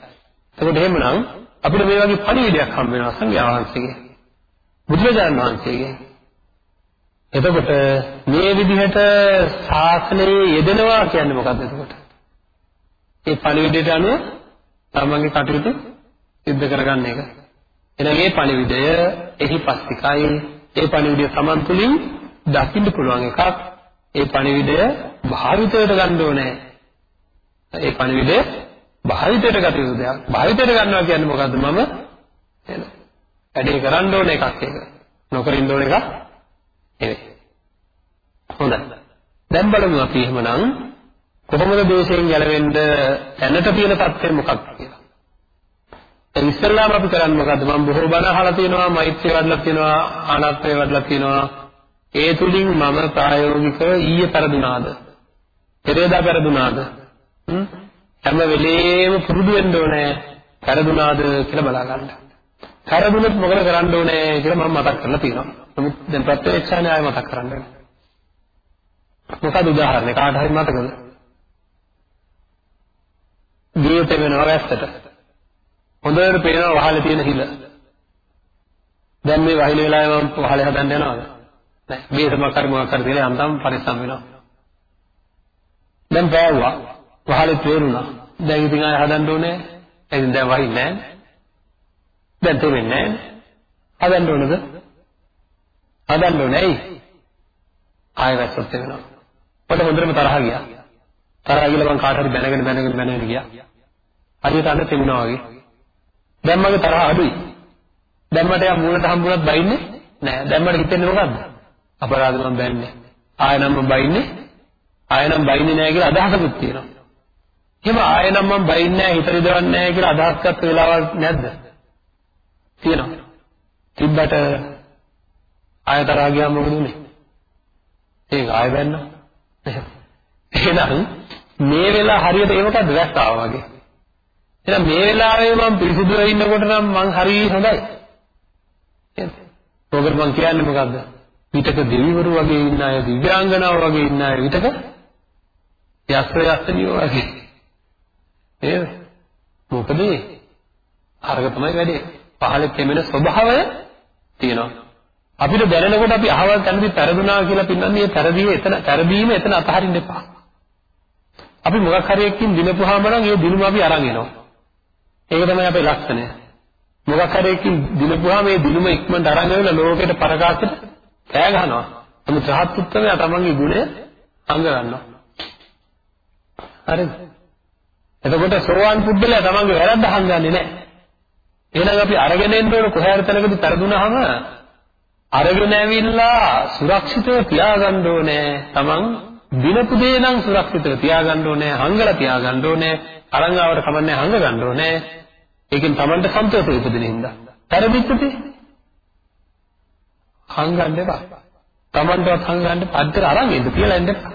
එතකොට එහෙමනම් අපිට මේ වගේ පණිවිඩයක් හම්බ වෙනවා සංඝයා වහන්සේගේ. බුදුරජාණන් වහන්සේගේ. එතකොට මේ විදිහට ශාසනයේ යෙදෙනවා කියන්නේ මොකක්ද එතකොට? ඒ පණිවිඩයට අනුව තමන්ගේ කටයුතු සිද්ධ කරගන්න එක. එහෙනම් මේ පණිවිඩය එහි පස්තිකයි ඒ පණිවිඩය Taman තුලින් දකින්න පුළුවන් එකක්. ඒ පණිවිඩය භාවිතයට ගන්න ඕනේ. ඒ පණිවිඩය භාවිතයට ගත යුතු දෙයක්. භාවිතයට ගන්නවා කියන්නේ මොකද්ද මම එන වැඩේ කරන්න ඕන එකක් ඒක. නොකර ඉන්න ඕන එකක් නෙවෙයි. හොඳයි. දැන් බලමු අපි එහෙමනම් කොහොමද දෝෂයෙන් ගැලවෙන්න දැනට තියෙන තත්ත්වය මොකක්ද කියලා. දැන් ඉස්සෙල්ලාම අපි කරන්නේ මොකද්ද? මම බොහෝ බණ අහලා තියෙනවා, මෛත්‍රිය වඩලා තියෙනවා, ආනාත්මය වඩලා තියෙනවා. ඒ තුලින් මම ප්‍රායෝගිකව ඊයේ පෙරදුනාද? පෙරේදා පෙරදුනාද? හැම වෙලේම පුරුදු වෙන්න ඕනේ. පෙරදුනාද කියලා බලා ගන්න. පෙරදුනොත් මොකද කරන්න ඕනේ කියලා මම මතක් කරලා තියෙනවා. නමුත් දැන් ප්‍රත්‍යක්ෂානේ ආයෙ මතක් කරන්න වෙනවා. මොකද උදාහරණයක් කාට හරි මතකද? ගියොත් වෙනවා වැස්සට. හොඳට පේනවා වහලේ තියෙන හිල. දැන් මේ වහින වෙලාවේ මම වහලේ හදන්න යනවද? නෑ. මේ සමක් හරි මොකක් හරි තියලා යන්තම් පරිස්සම් වෙනවා. දැන් බෑවුවා. වහලේ තේරුණා. දැන් ඉතින් ආය හදන්න ඕනේ. එහෙනම් දැන් වහින්නේ නෑ. දැන් තේරෙන්නේ නෑ. හදන්න ඕනද? හදන්න ඕනේ ඇයි? ආය වැස්සත් වෙනවා. මට හොඳටම තරහ ගියා. තරහ ගිහලා මං කාට හරි බැනගෙන බැනගෙන බැනගෙන ගියා. හරියට අන්න තෙමුණා වගේ. දැන් මගේ තරහ අඩුයි. දැන් මට යා මූලට හම්බුනත් බයින්නේ නෑ. දැන් මට හිතෙන්නේ මොකද්ද? අපරාධ මම බැන්නේ. ආය නම් මම බයින්නේ. ආය නම් බයින්නේ නෑ කියලා අදහසකුත් තියෙනවා. එහෙම ආය නම් මම බයින්නේ නෑ හිත රිදවන්නේ නෑ කියලා අදහස් ගත්ත වෙලාවක් නැද්ද? තියෙනවා. තිබ්බට ආය තරහ ගියාම මොකද උනේ? ඒක ආය බැන්න. එහෙනම් මේ වෙලාව හරියට ඒ මොකද්ද වැස්ස ආවා වගේ. එහෙනම් මේ වෙලාවේ මම පිරිසිදුව ඉන්නකොට නම් මං හරි හොඳයි. ඔකට මං කියන්නේ මොකද්ද? විතක දෙවිවරු වගේ ඉන්න අය, දිව්‍යාංගනාව වගේ ඉන්න අය විතක යස්ත්‍ර යස්ත්‍රියෝ වගේ. නේද? මොකද අරග තමයි වැඩේ. පහළ කෙමෙන ස්වභාවය තියෙනවා. අපිට දැනෙනකොට අපි අහවල් තැනදී පෙරදුනා කියලා පින්නන්නේ පෙරදීම එතන පෙරදීම එතන අතහරින්න එපා. අපි මොකක් හරි එකකින් දිනපුවාම නම් ඒ දිනුම අපි අරන් එනවා. ඒක තමයි අපේ ලක්ෂණය. මොකක් හරි එකකින් දිනපුවාම ඒ දිනුම ඉක්මනට අරන් ඇවිල්ලා ලෝකෙට පරකාසෙට කෑ ගහනවා. නමුත් රහත් උත්තමයා තමන්ගේ ගුණය අංග ගන්නවා. හරිද? එතකොට සෝවාන් පුද්ගලයා තමන්ගේ වැරද්ද හංගන්නේ නැහැ. එහෙනම් අපි අරගෙන එන්න ඕන කොහේ හරි තැනකදී පෙරදුනහම අරගෙන ඇවිල්ලා සුරක්ෂිතව තියාගන්න ඕනේ. තමන් දිනපු දේ නම් සුරක්ෂිතව තියාගන්න ඕනේ, හංගලා තියාගන්න ඕනේ. අරන් ආවට කමන්නේ හංග ගන්න ඕනේ. ඒකෙන් තමන්ට සන්තෝෂය උපදින හින්දා. පෙරදිච්චදී හංගන්න එපා. තමන්ටවත් හංගන්න පද්දට අරන් එන්න කියලා එන්න එපා.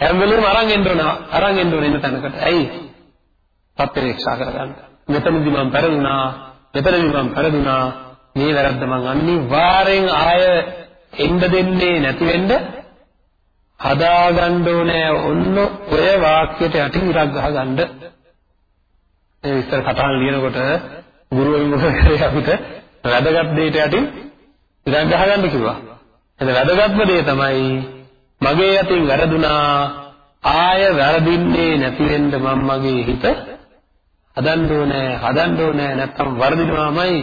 හැම වෙලේම අරන් එන්න ඕන අරන් එන්න ඕන ඉන්න තැනකට. ඇයි? පත්‍රීක්ෂා කරගන්න. මෙතනදි මම පෙරදුනා, මෙතනදි මම පෙරදුනා. මේ වැරද්ද මං අනිවාර්යෙන් ආය එන්න දෙන්නේ නැති වෙන්න හදාගන්න ඕනේ ඔන්න ඔය වාක්‍යයට යටින් ඉරක් ගහගන්න. ඒ විස්තර කතාන් ලියනකොට ගුරුවරු මොකද කරේ අපිට වැදගත් දෙයට යටින් ඉරක් ගහගන්න කිව්වා. එතන වැදගත්ම දේ තමයි මගේ අතින් වැරදුනා ආය වැරදින්නේ නැති වෙන්න මම මගේ හිත හදන්න ඕනේ හදන්න ඕනේ නැත්තම් වර්ධිනවාමයි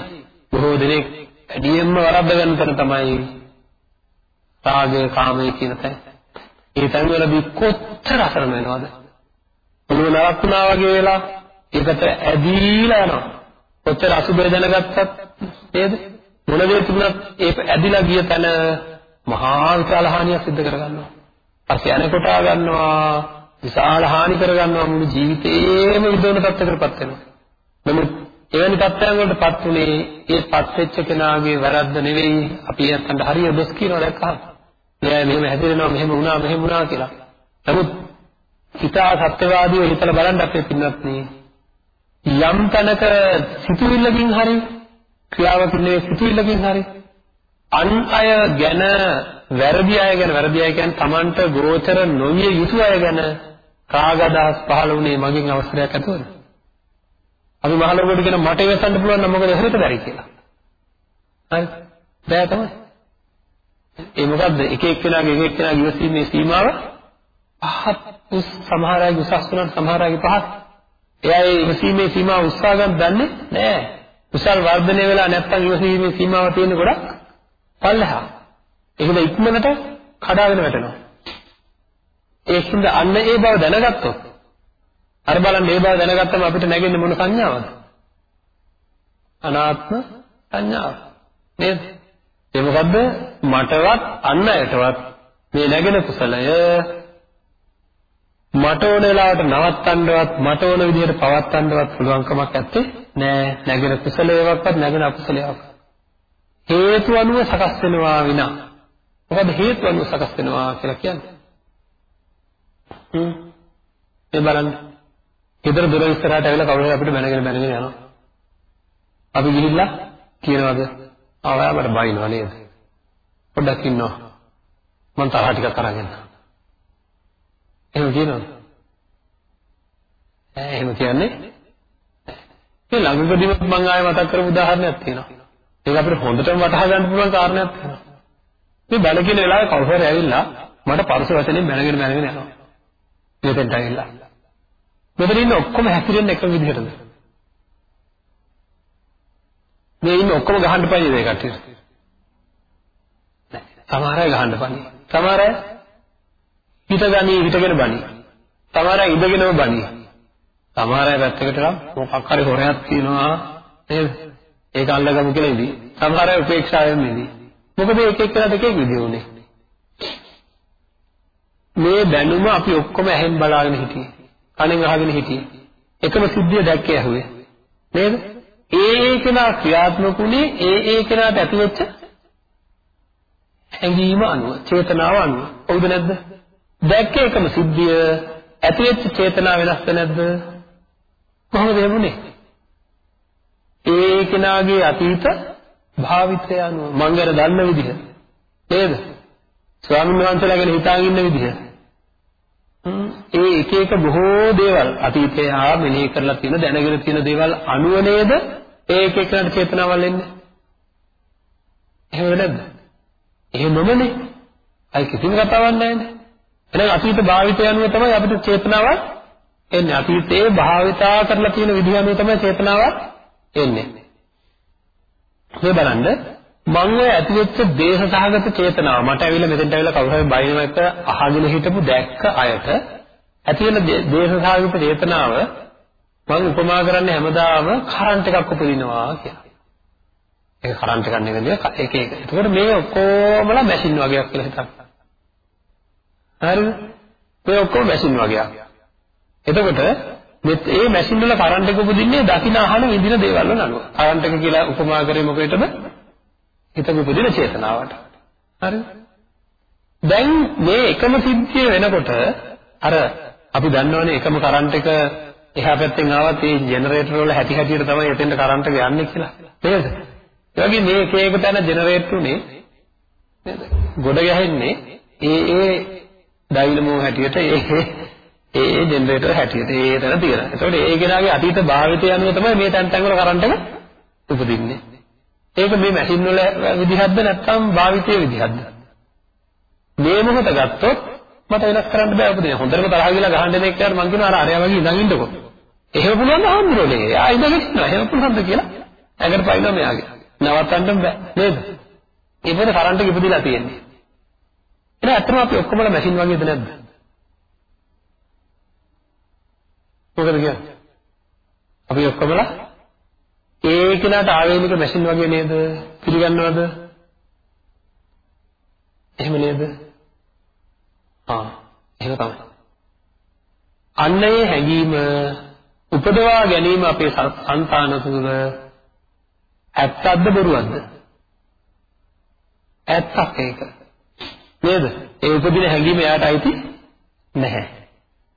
බොහෝ දෙනෙක් ඇඩියෙන්ම වරද්ද ගන්න තැන තමයි රාගය කාමය කියන තැන. ඒ තැන් වලදී කොච්චර අසරණ වෙනවද? ඔළුව නරක් වුණා වගේ වෙලා ඒකට ඇදීලා යනවා. කොච්චර අසුබය දැනගත්තත් නේද? මොන දේ තිබුණත් ඒක ඇදිලා ගිය තැන මහා විශාල හානියක් සිද්ධ කරගන්නවා. පස්සේ අනකොට ගන්නවා විශාල හානි කරගන්නවා මුළු ජීවිතේම විදෝන තත්ත්වයකටපත් වෙනවා. නමුත් එවැනි තත්ත්වයන් වලටපත් උනේ ඒපත් වෙච්ච කෙනාගේ වැරද්ද නෙවෙයි අපි යත්තන්ට හරිය දොස් කියනවා දැක්කහම. නෑ මෙහෙම හැදෙනවා මෙහෙම වුණා මෙහෙම වුණා කියලා. නමුත් හිතා සත්‍යවාදීව හිතලා බලන්න අපේ පින්නත් නේ යම් තැනක සිතුවිල්ලකින් හරි ක්‍රියාවකින් නෙවෙයි සිතුවිල්ලකින් හරි අන් අය ගැන වැරදි අය ගැන වැරදි අය කියන්නේ Tamanට ගෝචර නොවිය යුතු අය ගැන කාගදාස් පහළ වුණේ මගෙන් අවසරයක් ඇතුවද? අපි මහලොකුට කියන මට ඉවසන්න පුළුවන් නම් මොකද හරියට බැරි කියලා. හරි. බෑ තමයි. ඒ මොකද්ද? එක එක්කෙනාගේ එක එක්කෙනාගේ ඉවසීමේ සීමාව පහත් උස් සමහර අය උසස් වුණාට සමහර අයගේ පහත්. එයා ඒ ඉවසීමේ සීමාව උස්සා ගන්න දන්නේ නෑ. කුසල් වර්ධනය වෙලා නැත්තම් ඉවසීමේ සීමාව තියෙන ගොඩක් පල්ලෙහා. ඒකද ඉක්මනට කඩාගෙන වැටෙනවා. ඒකින්ද අන්න ඒ බව දැනගත්තොත් අර බලන්න මේ බව දැනගත්තම අපිට නැගෙන්නේ මොන සංඥාවද? අනාත්ම සංඥාව. නේද? ඒ මොකද්ද? මටවත් අන් අයටවත් මේ නැගෙන කුසලය මට ඕන වෙලාවට නවත්තන්නවත් මට ඕන විදිහට පවත්වන්නවත් පුළුවන් කමක් නැත්තේ නෑ නැගෙන කුසලයේවත් නැගෙන අකුසලයක් හේතු අනුව සකස් වෙනවා විනා මොකද හේතු අනුව සකස් වෙනවා කියලා කියන්නේ හ්ම් ඒ බලන්න ගෙදර දොර ඉස්සරහට ඇවිල්ලා කවුරු හරි අපිට බැනගෙන බැනගෙන යනවා. අපි ගිහිල්ලා කියනවාද? ආවා මට බයිනවා නේද? පොඩ්ඩක් ඉන්නවා. මං තරහ ටිකක් අරගෙන. එහෙම කියනවද? ඈ එහෙම කියන්නේ ඒ ළඟකදීම මම ආයෙ මතක් කරපු උදාහරණයක් තියෙනවා. ඒක අපිට හොඳටම වටහා ගන්න පුළුවන් කාරණයක් තියෙනවා. මේ බැල කියන වෙලාවේ කවුරු හරි ඇවිල්ලා මට පරස වචනෙන් බැනගෙන බැනගෙන යනවා. මෙතෙන්ට ඇවිල්ලා. මෙතන ඉන්න ඔක්කොම හැසිරෙන්නේ එකම විදිහටද? මේ ඉන්න ඔක්කොම ගහන්න පයිද ඒ කට්ටියට? නෑ. සමහර අය ගහන්න පණි. සමහර අය හිතගනි හිතගෙන බණි. සමහර අය ඉඳගෙනම බණි. සමහර අය පැත්තකට නම් මොකක් හරි හොරයක් තියනවා නේද? ඒක අල්ලගමු කියලා ඉදී. සමහර අය උපේක්ෂාවෙන් ඉදී. මොකද එක එක්කෙනාට එක එක විදිය උනේ. මේ දැනුම අපි ඔක්කොම ඇහෙන් බලාගෙන හිටියේ. කනෙන් අහගෙන හිටියේ. එකම සිද්ධිය දැක්කේ ඇහුවේ. නේද? ඒ ඒ කෙනා ක්‍රියාත්මක උනේ ඒ ඒ කෙනාට ඇතිවෙච්ච හැඟීම අනුව, චේතනාව අනුව. හවුද නැද්ද? දැක්කේ එකම සිද්ධිය ඇතිවෙච්ච චේතනාව වෙනස්ද නැද්ද? කොහොමද එමුනේ? ඒ කෙනාගේ අතීත භාවිතය අනුව මං ගැන දන්න විදිහ නේද? ස්වාමීන් වහන්සේලා ගැන හිතාගෙන ඉන්න විදිහ ඒ එක එක බොහෝ දේවල් අතීතයේ ආ මෙනෙහි කරලා තියෙන දැනගෙන තියෙන දේවල් අනුව නේද ඒ එක එකකට චේතනාවල් එන්නේ එහෙම නැද්ද? එහෙමමනේ. අයි කිසිම කතාවක් නැහැනේ. එහෙනම් අතීත භාවිතය අනුව තමයි අපිට චේතනාවක් එන්නේ. අතීතයේ භාවිතා කරලා තියෙන විදිහ අනුව තමයි චේතනාවක් එන්නේ. මේ බලන්න මම ඔය ඇතිවෙච්ච දේහ සහගත චේතනාව මට ඇවිල්ලා මෙතෙන්ට ඇවිල්ලා කවුරු හරි බයින එක අහගෙන හිටපු දැක්ක අයට ඇති වෙන දේහ සහගත චේතනාව මම උපමා කරන්නේ හැමදාම කරන්ට් එකක් උපදිනවා කියලා. ඒක කරන්ට් එකක් නෙවෙයි එක එක. ඒකෝට මේ ඔක්කොමලා මැෂින් වගේක් කියලා හිතන්න. හරිද? මේ ඔක්කොම මැෂින් වගේක්. එතකොට මෙත් ඒ මැෂින් වල කරන්ට් එක උපදින්නේ දකින අහන විඳින දේවල් වල නඩුව. කරන්ට් එක කියලා උපමා කරේ මොකේද? හිතක උපදින චේතනාවට. හරිද? දැන් මේ එකම සිද්ධිය වෙනකොට අර අපි දන්නවනේ එකම කරන්ට් එක එහා පැත්තෙන් ආවත් ඒ ජෙනරේටර් වල හැටි හැටියට තමයි එතෙන්ට කරන්ට් එක යන්නේ කියලා. නේද? ඒ වගේ මේ එක එක තැන ජෙනරේට් උනේ නේද? ගොඩ ගැහෙන්නේ ඒ ඒ ඩයිනමෝ හැටියට ඒ ඒ ඒ ජෙනරේටර් හැටියට ඒ තැන තියෙනවා. ඒතකොට ඒ කෙනාගේ අතීත භාවිතය අනුව තමයි මේ තැන් තැන් වල කරන්ට් එක උපදින්නේ. ඒක මේ මැෂින් වල විදිහක්ද නැත්නම් භාවිතයේ විදිහක්ද? මේ මොහොත ගත්තොත් මට වෙනස් කරන්න බෑ උපදින. හොඳටම තරහ ගිලා ගහන්න දෙන එක්කට මං කියනවා අර අරයා වගේ ඉඳන් ඉන්නකො. එහෙම පුළුවන් නම් හම්බුනේ. ආ ඉඳගෙන ඉන්නවා. එහෙම පුළුවන්ද කියලා? ඇඟට පයින්නවා මෙයාගේ. නවත්තන්න බෑ නේද? ඒ මොකද කරන්ට් එක ඉපදිලා තියෙන්නේ. එහෙනම් අත්‍තරම අපි ඔක්කොමලා මැෂින් වගේද නැද්ද? මොකද කියන්නේ? අපි ඔක්කොමලා ඒ කෙනාට ආවේනික මැෂින් වගේ නේද? පිළිගන්නවද? එහෙම නේද? ආ එහෙම තමයි. අන්න ඒ හැඟීම උපදවා ගැනීම අපේ సంతාන තුළ ඇත්තක්ද බොරුවක්ද? ඇත්තක් ඒක. නේද? ඒ උපදින හැඟීම එයාට අයිති නැහැ.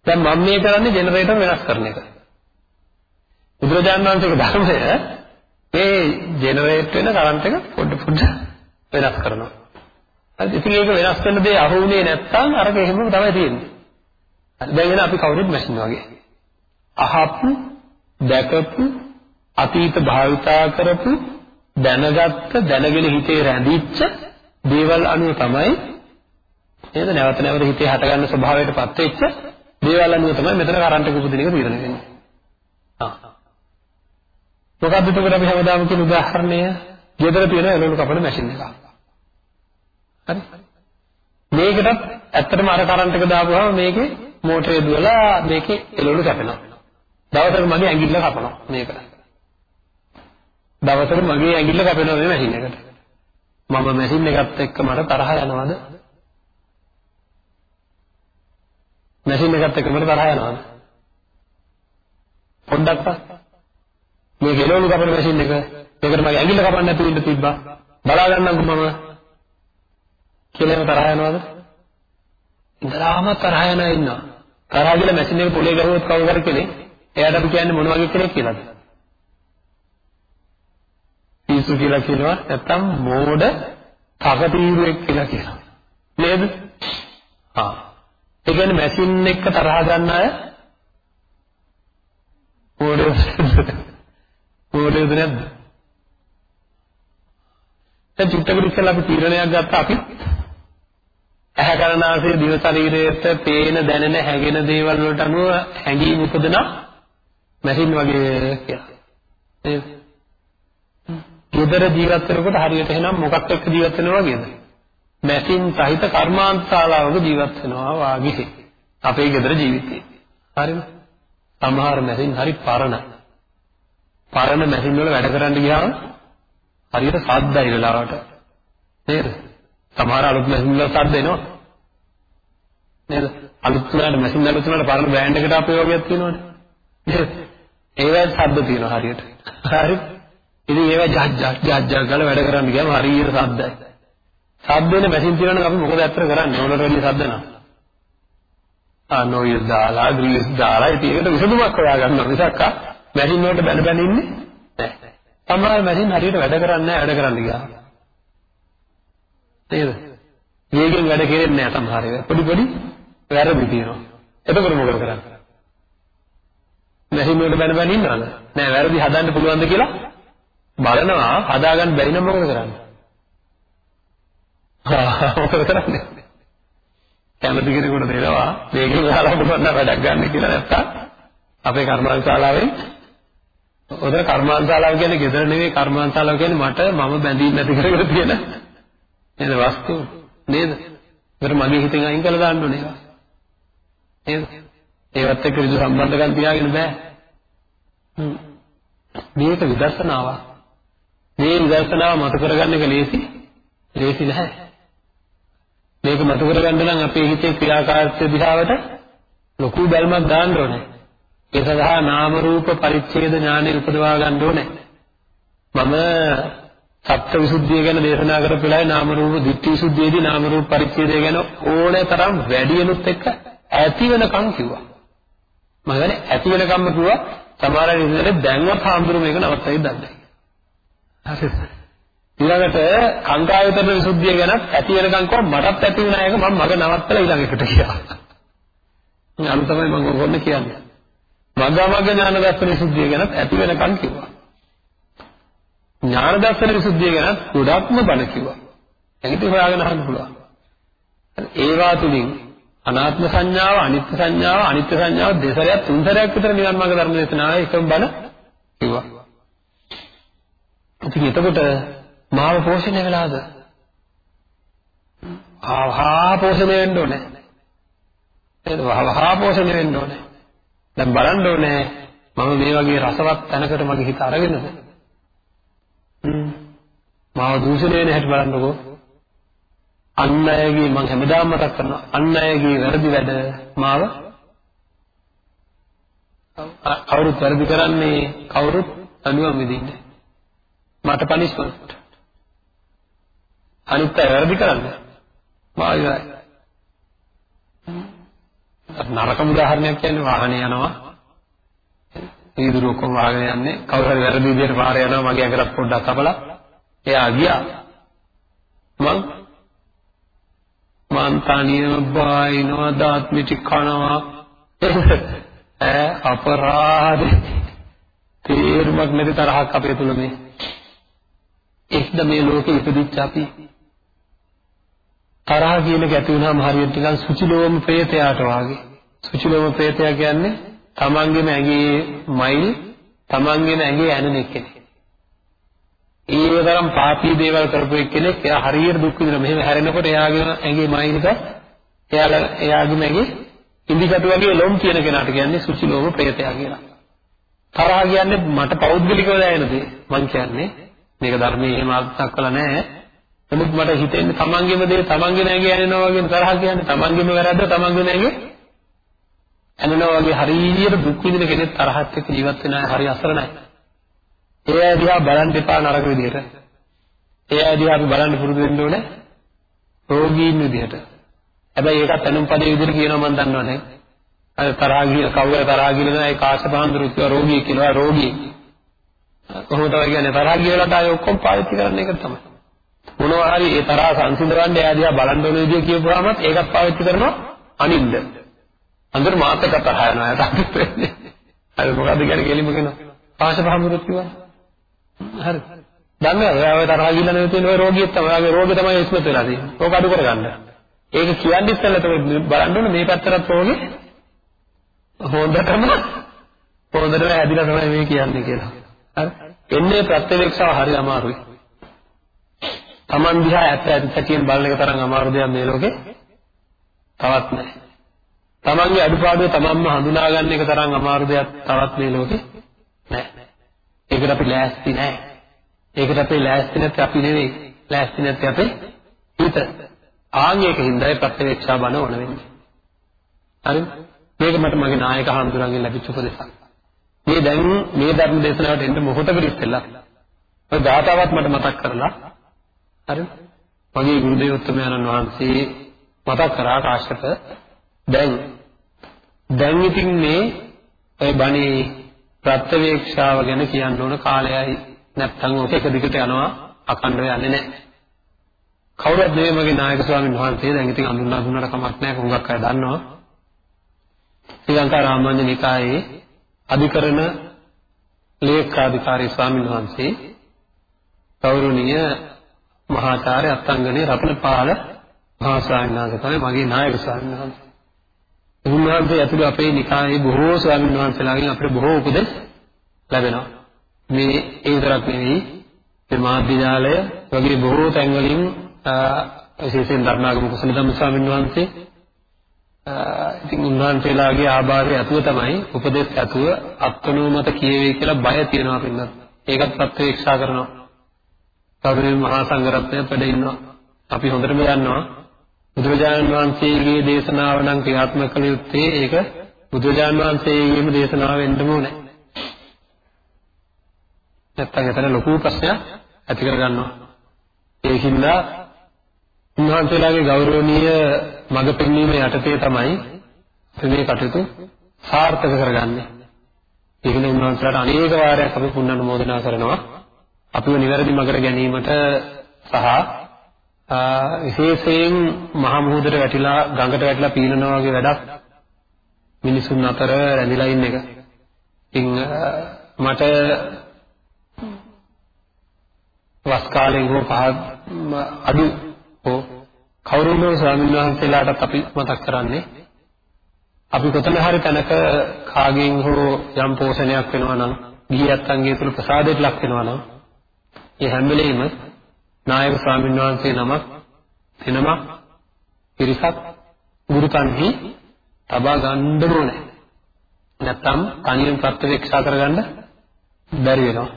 දැන් මම මේ කරන්නේ ජෙනරේටර් වෙනස් කරන එක. බුදුරජාණන් වහන්සේගේ ධර්මය මේ ජෙනරේට් වෙන කරන්ට් එක පොඩ පොඩ වෙනස් කරනවා. හරි ඉතින් ඒක වෙනස් වෙන දේ අහුුනේ නැත්නම් අරක එහෙමම තමයි තියෙන්නේ. හරි දැන් එන අපි කවුරුත් මැෂින් වගේ. අහපු, දැකපු, අතීත භාවිතා කරපු, දැනගත්ත, දැනගෙන හිතේ රැඳිච්ච දේවල් අනුව තමයි නේද නැවත නැවත හිතේ හටගන්න ස්වභාවයටපත් වෙච්ච දේවල් අනුව තමයි මෙතන කරන්ට් එක උපදින එක තීරණය වෙන්නේ. ආ. මොකක්ද එතකොට අපි හැමදාම කියන උදාහරණය? ගෙදර තියෙන එළවලු කපන මැෂින් එකක්. හරි? මේකටත් ඇත්තටම අර කරන්ට් එක දාපුවාම මේකේ මෝටරේ දුවලා මේකේ එළවලු කැපෙනවා. දවසකට මගේ ඇඟිල්ල කපනවා මේකට. දවසකට මගේ ඇඟිල්ල කැපෙනවා මේ මැෂින් එකට. මම මැෂින් එකත් එක්ක මට තරහ යනවද? මැෂින් එකත් එක්ක මට තරහ යනවද? පොඩ්ඩක් මේ ගෙලවලු කපන මැෂින් එක ඒකට මගේ ඇඟිල්ල කපන්න නැතුව ඉන්න තිබ්බා. බලා ගන්නම්කෝ මම කියලා තරහ යනවද? ඉඳලාම තරහ යන ඉන්නවා. තරහ ගිහලා මැෂින් එක පොලේ ගහුවොත් කවුරු හරි කෙනෙක් එයාට අපි කියන්නේ මොන වගේ කෙනෙක් කියලාද? පිස්සු කියලා කියනවා නැත්නම් මෝඩ තකතිරුවෙක් කියලා කියනවා. නේද? ආ. ඒ කියන්නේ මැෂින් එක තරහ ගන්න අය මෝඩ මෝඩද නැද්ද? දැන් චුට්ටකට ඉස්සෙල්ලා අපි තීරණයක් ගත්තා අපි ඇහැ කරනාසය දිව ශරීරයට පේන දැනෙන හැඟෙන දේවල් වලට අනුව හැඟීම් උපදන මැෂින් වගේ කියලා. නේද? ගෙදර ජීවත් වෙනකොට හරියට එහෙනම් මොකක් එක්ක ජීවත් වෙනවා වගේද? මැෂින් සහිත කර්මාන්ත ශාලාවක ජීවත් වෙනවා වාගේ. අපේ ගෙදර ජීවිතේ. හරිද? සමහර මැෂින් හරි පරණ. පරණ මැෂින් වල වැඩ කරන්න ගියාම හරියට සද්දයි වෙලාවට. නේද? සමහර අලුත් මැෂින් වල සද්ද එනවා. නේද? අලුත් වුණාට මැෂින් අලුත් වුණාට පරණ බ්‍රෑන්ඩ් එකට අපේ වගේක් තියෙනවනේ. නේද? ඒවැ සද්ද තියෙනවා හරියට. හරි? ඉතින් ඒවා ජජ් ජජ් ජජ් ජජ් ගාලා වැඩ කරන්න ගියාම හරියට සද්දයි. සද්ද වෙන මැෂින් තියෙනවනම් අපි මොකද ඇත්තට කරන්නේ? ඕනට වැඩි සද්ද නම්. ආ නොයිස් දාලා ග්‍රීස් දාලා ඉතින් ඒකට විසඳුමක් හොයාගන්නවා. මිසක් මැෂින් වලට බැන බැන ඉන්නේ නැහැ. සමහර මැෂින් හරියට වැඩ කරන්නේ නැහැ වැඩ කරන්න ගියාම. නේද? වේගෙන් වැඩ කෙරෙන්නේ නැහැ සමහර ඒවා. පොඩි පොඩි වැරදි තියෙනවා. එතකොට මොකද කරන්නේ? මැෂින් වලට බැන බැන ඉන්නවද? නෑ වැරදි හදන්න පුළුවන්ද කියලා බලනවා හදාගන්න බැරි නම් මොකද කරන්නේ? මොකද කරන්නේ? කැමති කෙනෙකුට දෙනවා මේකෙන් අහලා මොකක්ද වැඩක් ගන්න කියලා නැත්තම් අපේ කර්මාන්තශාලාවෙන් ඔතන කර්මාන්තශාලාව කියන්නේ ගෙදර නෙවෙයි කර්මාන්තශාලාව කියන්නේ මට මම බැඳීම් නැති කරගෙන තියෙන නේද වස්තු නේද? ඒකට මගේ හිතෙන් අයින් කරලා දාන්න ඕනේ ඒවා. නේද? ඒවත් එක්ක විදු සම්බන්ධකම් තියාගෙන බෑ. මේක විදර්ශනාවක්. මේ විදර්ශනාව මත කරගන්න එක ලේසි ලේසි නැහැ. මේක මත කරගන්න නම් අපේ හිතේ ක්‍රියාකාරීත්වය දිහාවට ලොකු බැල්මක් දාන්න ඕනේ. ඒ සඳහා නාම රූප පරිච්ඡේද ඥානෙ උපදවා ගන්න ඕනේ. මම සත්‍ය විසුද්ධිය ගැන දේශනා කරපු වෙලාවේ නාම රූප ditthi විසුද්ධියේදී නාම රූප පරිච්ඡේදය ගැන ඕනෑ තරම් වැඩි වෙනුත් එක්ක ඇති වෙනකම් කිව්වා. මම කියන්නේ ඇති වෙනකම්ම කිව්වා සමහර විදිහට දැන්වත් හාමුදුරු මේක නවත්තයි දන්නේ. හරිද? ඊළඟට කාංකායතන විසුද්ධිය ගැන ඇති වෙනකම් කොහොම මටත් ඇති වුණා එක මම මග නවත්තලා ඊළඟ එකට ගියා. අනු තමයි මම ඕගොල්ලෝ කියන්නේ. මග්ගමග්ග ඥාන දර්ශන විසුද්ධිය ගැන ඇති වෙනකම් කිව්වා. ඥාන දර්ශන විසුද්ධිය ගැන ගොඩක්ම බණ කිව්වා. එනිට හොයාගෙන අහන්න පුළුවන්. ඒවා තුලින් අනාත්ම සංඥාව, අනිත්‍ය සංඥාව, අනිත්‍ය සංඥාව දෙසරයක් තුන්සරයක් විතර නිවන් මාර්ග ධර්ම දේශනාවේ එකම බණ කිව්වා. ඉතින් එතකොට මාව පෝෂණය වෙලාද? ආහා පෝෂණය වෙන්න ඕනේ. ඒක වහා පෝෂණය වෙන්න ඕනේ. දැන් බලන්න ඕනේ මම මේ වගේ රසවත් තැනකට මගේ හිත අරගෙනද? මාව දූෂණය වෙන හැටි බලන්නකෝ. අන් අයගේ මම හැමදාම මතක් කරනවා අන් අයගේ වැරදි වැඩ මාව කවුරුත් වැරදි කරන්නේ කවුරුත් අනුව මිදින්නේ. මට පනිෂ්මන්ට්. අනිත් අය වැරදි කරන්නේ මා ඉවරයි. නරකම උදාහරණයක් කියන්නේ වාහනේ යනවා. ඊදුරු ඔක්කොම වාහනේ යන්නේ. කවුරු හරි වැරදි විදිහට පාරේ යනවා මගේ අඟට පොඩ්ඩක් අපලා එයා ගියා. මං මං තනියම බායිනවා දාත් මිටි කනවා. ඈ අපරාධ. තේරුමක් නැති තරහක් අපේ තුල මේ එක්ද මේ ලෝකෙ ඉපදිච්ච අපි. තරහ කියන එක ඇති වුණාම හරියට නිකන් සුචිලෝම ප්‍රේතයාට වාගේ. සුචිලෝම ප්‍රේතයා කියන්නේ තමන්ගේම ඇඟේ මයිල් තමන්ගේම ඇඟේ ඇනෙන එක්කෙනෙක්. ඒ තරම් පාපී දේවල් කරපු එක්කෙනෙක් එයා හරියට දුක් විඳිනවා. මෙහෙම හැරෙනකොට එයාගේ ඇඟේ මයිල් එක එයාලා එයාගේම ඇඟේ ඉන්දිකටු වගේ ලොම් කියන කෙනාට කියන්නේ සුචිලෝම ප්‍රේතයා කියලා. තරහ කියන්නේ මට පෞද්ගලිකව දැනෙන දේ. මං කියන්නේ මේක ධර්මයේ එහෙම අර්ථයක් කළා නෑ. නමුත් මට හිතෙන්නේ තමන්ගේම දේ තමන්ගේ නැගේ ඇනෙනවා වගේ තරහ කියන්නේ තමන්ගේම වැරද්ද තමන්ගේ නැගේ ඇනෙනවා වගේ හරියට දුක් විඳින කෙනෙක් තරහත් එක්ක ජීවත් වෙන අය හරි අසරණයි. ඒ අය දිහා බලන්න එපා නරක විදිහට. ඒ අය දිහා අපි බලන්න පුරුදු වෙන්න ඕනේ රෝගීන් විදිහට. හැබැයි ඒකත් අනුන් පදේ විදිහට කියනවා මම දන්නවනේ. අර තරහා ගිය කවුරු තරහා ගියද ඒ කාශ්‍යපහඳුරු කිව්වා රෝගී කියලා රෝගී. කොහොමද කියන්නේ තරහා ගියලාට ආයේ ඔක්කොම පාවිච්චි කරන්න එක තමයි. මොනවා හරි ඒ තරහා සංසිඳවන්න එයා දිහා බලන්න ඕන විදිය කියපුවාමත් ඒකත් පාවිච්චි කරනවා අනින්ද. අnder මාත් එක්ක තරහ යනවා එයාට අපිට වෙන්නේ. හරි මොකද්ද කියන්නේ කෙලිම කියනවා. පාශපහමුරුත් කිව්වා. හරි. දන්නේ ඔයා ඔය තරහ ගිල්ල නෙවෙයි තියෙන ඔය රෝගියෙක් තමයි. ඔයාගේ රෝගේ තමයි ඉස්මතු වෙලා තියෙන්නේ. ඕක අඩු කරගන්න. ඒක කියන්නේ ඉස්සෙල්ලා තමයි බලන්න ඕනේ මේ පැත්තට රෝගේ හොඳටම හොඳටම හැදිලා තමයි මේ කියන්නේ කියලා. හරි. එන්නේ ප්‍රත්‍යවේක්ෂාව හරි අමාරුයි. Taman දිහා ඇත්ත ඇත්ත සැටියෙන් බලන එක තරම් අමාරු දෙයක් මේ ලෝකේ තවත් නැහැ. Tamanගේ අඩුපාඩුව Tamanම හඳුනා ගන්න එක තරම් අමාරු දෙයක් තවත් මේ ලෝකේ නැහැ. ඒකට අපි ලෑස්ති නැහැ. ඒකට අපි ලෑස්ති නැත්නම් අපි නෙවෙයි. ලෑස්ති නැත්නම් අපේ හිත. ආන් ඒකින්දයි ප්‍රත්‍යක්ෂා බණ ඕන වෙන්නේ. හරිද? මේක මට මගේ නායක හඳුරන්ගෙන් ලැබිච්ච උපදේශයක්. මේ දැන් මේ ධර්ම දේශනාවට එන්න මොහොතකට ඉස්සෙල්ලා ඔය ධාතාවත් මට මතක් කරලා හරිද? මගේ ගුරු දේවෝත්තමයන්න් වහන්සේ මතක් කරා කාශ්‍යප දැන් දැන් ඉතින් මේ ඔය බණේ ප්‍රත්‍යවේක්ෂාව ගැන කියන්න ඕන කාලයයි නැත්තම් ඔක එක දිගට යනවා අකණ්ඩව යන්නේ නැහැ. කවුරුත් නෙවෙයි මගේ නායක ස්වාමීන් වහන්සේ දැන් ඉතින් අඳුන්නා දුන්නාට කමක් නැහැ හුඟක් අය දන්නවා. ශ්‍රී ලංකා රාමාන්‍ය නිකායේ අධිකරණ ලේකාධිකාරී ස්වාමීන් වහන්සේ ගෞරවනීය මහාචාර්ය අත්ංගනේ රත්නපාල මහා ස්වාමීන් වහන්සේ තමයි මගේ නායක ස්වාමීන් වහන්සේ. උන්වහන්සේ ඇතුළු අපේ නිකායේ බොහෝ ස්වාමීන් වහන්සේලාගෙන් අපිට බොහෝ උපදෙස් ලැබෙනවා. මේ ඒ විතරක් නෙවෙයි මේ මාධ්‍යාලය වගේ බොහෝ තැන්වලින් විශේෂයෙන් ධර්මාගම කුසල ධම්ම ස්වාමීන් වහන්සේ ඉතින් උන්වහන්සේලාගේ ආභාරය ඇතුව තමයි උපදෙස් ඇතුව අත්නෝමත කියවේ කියලා බය තියෙනවා පින්නත්. ඒකත් ප්‍රත්‍යක්ෂා කරනවා. කවුරුන් මහා සංඝරත්නය වැඩ ඉන්නවා. අපි හොඳටම දන්නවා බුදුරජාණන් වහන්සේගේ දේශනාව නම් ක්‍රියාත්මක කළ යුත්තේ ඒක බුදුරජාණන් වහන්සේගේම දේශනාව වෙන්න ඕනේ. නැත්තම් එතන ලොකු ප්‍රශ්නයක් ඇති කරගන්නවා. ඒකින්ද උන්වහන්සේලාගේ ගෞරවනීය මඟ පෙන්වීම යටතේ තමයි මේ කටයුතු සාර්ථක කරගන්නේ. ඒකනේ උන්වහන්සේලාට අනේක වාරයක් අපි පුණ්‍ය අනුමෝදනා කරනවා. අපිව නිවැරදි මඟට ගැනීමට සහ විශේෂයෙන් මහ මුහුදට වැටිලා ගඟට වැටිලා පීනනවා වගේ වැඩක් මිනිසුන් අතර රැඳිලා ඉන්න එක. ඉතින් මට වස් කාලෙන් හෝ පහ අඩු හෝ කවුරුන්ෝ ස්වාමීන් වහන්සේලාටත් අපි මතක් කරන්නේ අපි කොතන හරි තැනක කාගෙන් හෝ යම් පෝෂණයක් වෙනවා නම් ගිහියත් අංගය තුල ප්‍රසාදයට ලක් වෙනවා නම් ඒ හැම වෙලෙම නායක ස්වාමීන් වහන්සේ නමක් වෙනමක් පිරිසක් ගුරුතන්හි තබා ගන්න ඕනේ. නැත්තම් තනියෙන් ප්‍රත්‍යක්ෂා කරගන්න බැරි වෙනවා.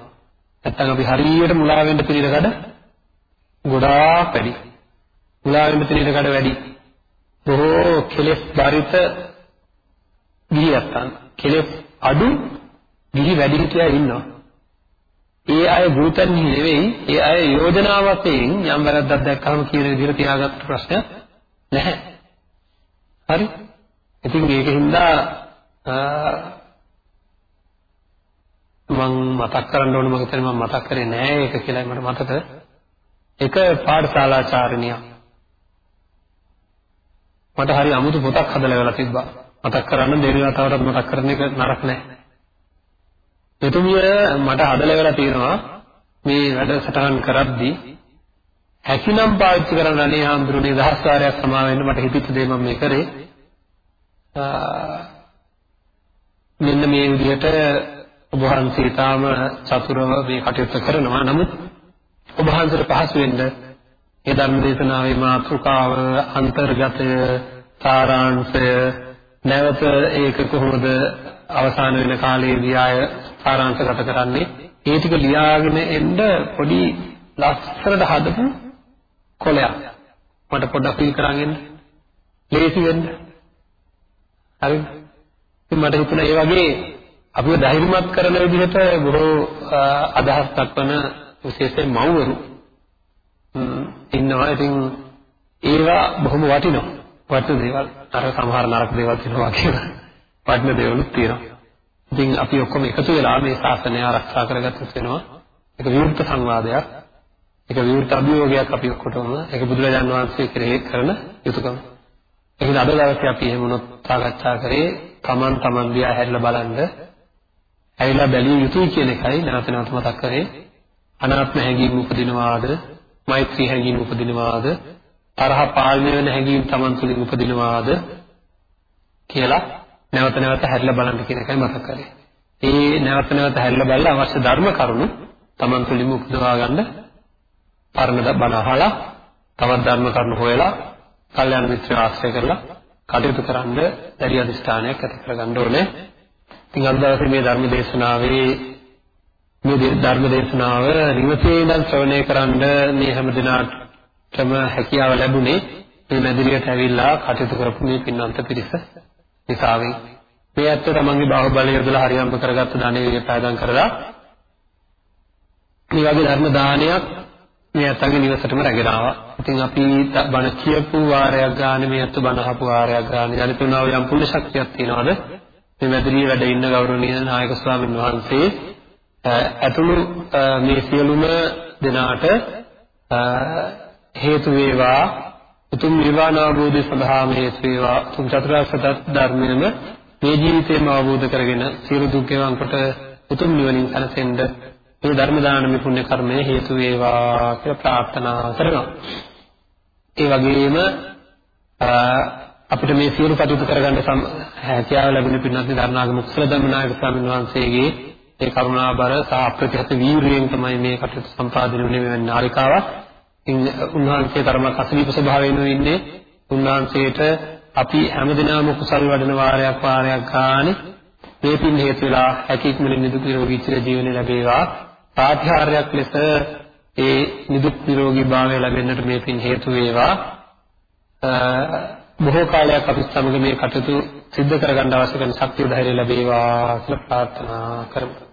නැත්තම් අපි හරියට මුලා වෙන්න පිළිරකඩ ගොඩාක් වැඩි. මුලා වෙන්න පිළිරකඩ වැඩි. බොහෝ කෙලෙස් බරිත ගිහියන් කෙලෙස් අඩු ගිහි වැඩි හිටියා ඉන්නවා. ඒ අය ගුරුතන්හි නෙවෙයි ඒ අය යෝජනා වශයෙන් යම් වැරද්දක් දැක්කම කියන විදිහට තියාගත්ත ප්‍රශ්නයක් නැහැ. හරි? ඉතින් ඒකින්ද මම මතක් කරන්න ඕන මම හිතන්නේ මම මතක් කරේ නෑ ඒක කියලා මට මතක. එක පාඨශාලාචාර්යනියක් මට හරි අමුතු පොතක් හදලා වෙලා තිබ්බා. මතක් කරන්න දෙවි වතාවටත් මතක් කරන එක නරක නෑ. එතුමිය මට හදලා වෙලා තියෙනවා මේ වැඩසටහන් කරද්දී හැකිනම් පාවිච්චි කරන්න අනේ හාමුදුරනේ දහස් වාරයක් සමා වෙන්න මට හිතෙච්ච දේ මම මේ කරේ. මෙන්න මේ විදිහට ඔබ වහන්සේ තාම චතුරව මේ කටයුත්ත කරනවා. නමුත් ඔබ වහන්සේට පහසු වෙන්න ඒ ධර්ම දේශනාවේ මාතෘකාව අන්තර්ගතය සාරාංශය නැවත ඒක කොහොමද අවසාන වෙන කාලයේදී ආය සාරාංශගත කරන්නේ. ඒ ටික ලියාගෙන එන්න පොඩි ලස්සනට හදපු කොලයක්. මට පොඩ්ඩක් පිළ කරන් එන්න. ලේසි වෙන්න. හරිද ඉතින් මට හිතුණා ඒ වගේ අපිව ධෛර්යමත් කරන විදිහට බොහෝ අදහස් දක්වන විශේෂයෙන් මව්වරු ඉන්නවා. ඉතින් ඒවා බොහොම වටිනවා. වටින දේවල්. අර සමහර නරක දේවල් තියෙනවා කියලා වටින දේවලුත් තියෙනවා ඉතින් අපි ඔක්කොම එකතු වෙලා මේ ශාසනය ආරක්ෂා කරගත්තොත් වෙනවා. ඒක විවෘත සංවාදයක්. ඒක විවෘත අභියෝගයක් අපි ඔක්කොටම ඒක බුදුරජාන් වහන්සේ කෙරෙහි කරන යුතුයකම. ඒකද අද දවසේ අපි එහෙම වුණොත් සාකච්ඡා කරේ Taman Taman දිහා හැරිලා බලන්න ඇවිල්ලා බැලිය යුතුයි කියන එකයි නැවත නැවත මතක් කරේ. අනාත්ම හැඟීම් උපදිනවාද? මෛත්‍රී හැඟීම් උපදිනවාද? තරහ පාලනය වෙන හැඟීම් Taman තුලින් උපදිනවාද? කියලා නැවත නැවත හැරිලා බලන්න කියන එකයි මතක් කරේ. ඒ නැවත නැවත හැරිලා බලලා අවශ්‍ය ධර්ම කරුණු Taman තුලින්ම උපදවා ගන්න පරණ බණ අහලා තවත් ධර්ම කරුණු හොයලා කල්යාණ මිත්‍ර ආශ්‍රය කරලා කටයුතු කරන්න දැඩි අධිෂ්ඨානයක් ඇති කරගන්න ඕනේ. ඉතින් අද දවසේ මේ ධර්ම දේශනාවේ මේ ධර්ම දේශනාව නිවසේ ඉඳන් ශ්‍රවණය කරන්න මේ හැම දිනාටම හැකියාව ලැබුණේ මේ මැදිරියට ඇවිල්ලා කටයුතු කරපු මේ පින්වන්ත පිරිස නිසාවෙන් මේ ඇත්ත තමන්ගේ බාහුවලය යොදලා හරියම්ප කරගත්ත ධනෙ පාදම් කරලා මේ වගේ ධර්ම දානයක් මේ ඇත්තගේ නිවසටම රැගෙන ආවා. ඉතින් අපි බණ කියපු වාරයක් ගානේ මේ ඇත්ත බණ අහපු වාරයක් ගානේ ජනිතුනාව යම් පුණ්‍ය ශක්තියක් තියනවාද? මේ මැදිරියේ වැඩ ඉන්න ගෞරවනීය නායක ස්වාමීන් වහන්සේ ඇතුළු මේ සියලුම දෙනාට හේතු වේවා උතුම් නිර්වාණ අවබෝධය සඳහා මේ සේවා උතුම් චතුරාර්ය සත්‍ය ධර්මයේම මේ ජීවිතේම අවබෝධ කරගෙන සියලු දුක් ගෙවන් කොට උතුම් නිවනින් සැනසෙන්න මේ ධර්ම දානමය පුණ්‍ය කර්මය හේතු වේවා කියලා ප්‍රාර්ථනා කරනවා. ඒ වගේම අපිට මේ සියලු කටයුතු කරගන්න හැකියාව ලැබෙන පින්වත් ධර්ණාගම කුසල ධම්මනායක ස්වාමීන් වහන්සේගේ ඒ කරුණාබර සහ අප්‍රතිහත වීරියෙන් තමයි මේ කටයුතු සම්පාදනය වෙන්නේ මේ නාලිකාවක්. උන්වහන්සේ තරමක් අසනීප ස්වභාවයෙන් ඉන්නේ. උන්වහන්සේට අපි හැමදිනම කුසල් වඩන වාරයක් වාරයක් ගානේ මේ පින් හේතු වෙලා හැකියක්මලින් නිදුක් නිරෝගී චිර ජීවනය ලැබේවා. ප්‍රාතිහාර්යයක් ලෙස ඒ නිදුක් නිරෝගී භාවය ලැබෙන්නට මේ පින් හේතු වේවා. බොහෝ කාලයක් අපි සමග මේ කටයුතු සිද්ධ කරගන්න අවශ්‍ය කරන ශක්තිය ධෛර්යය ලැබේවා කියලා ප්‍රාර්ථනා කරමු.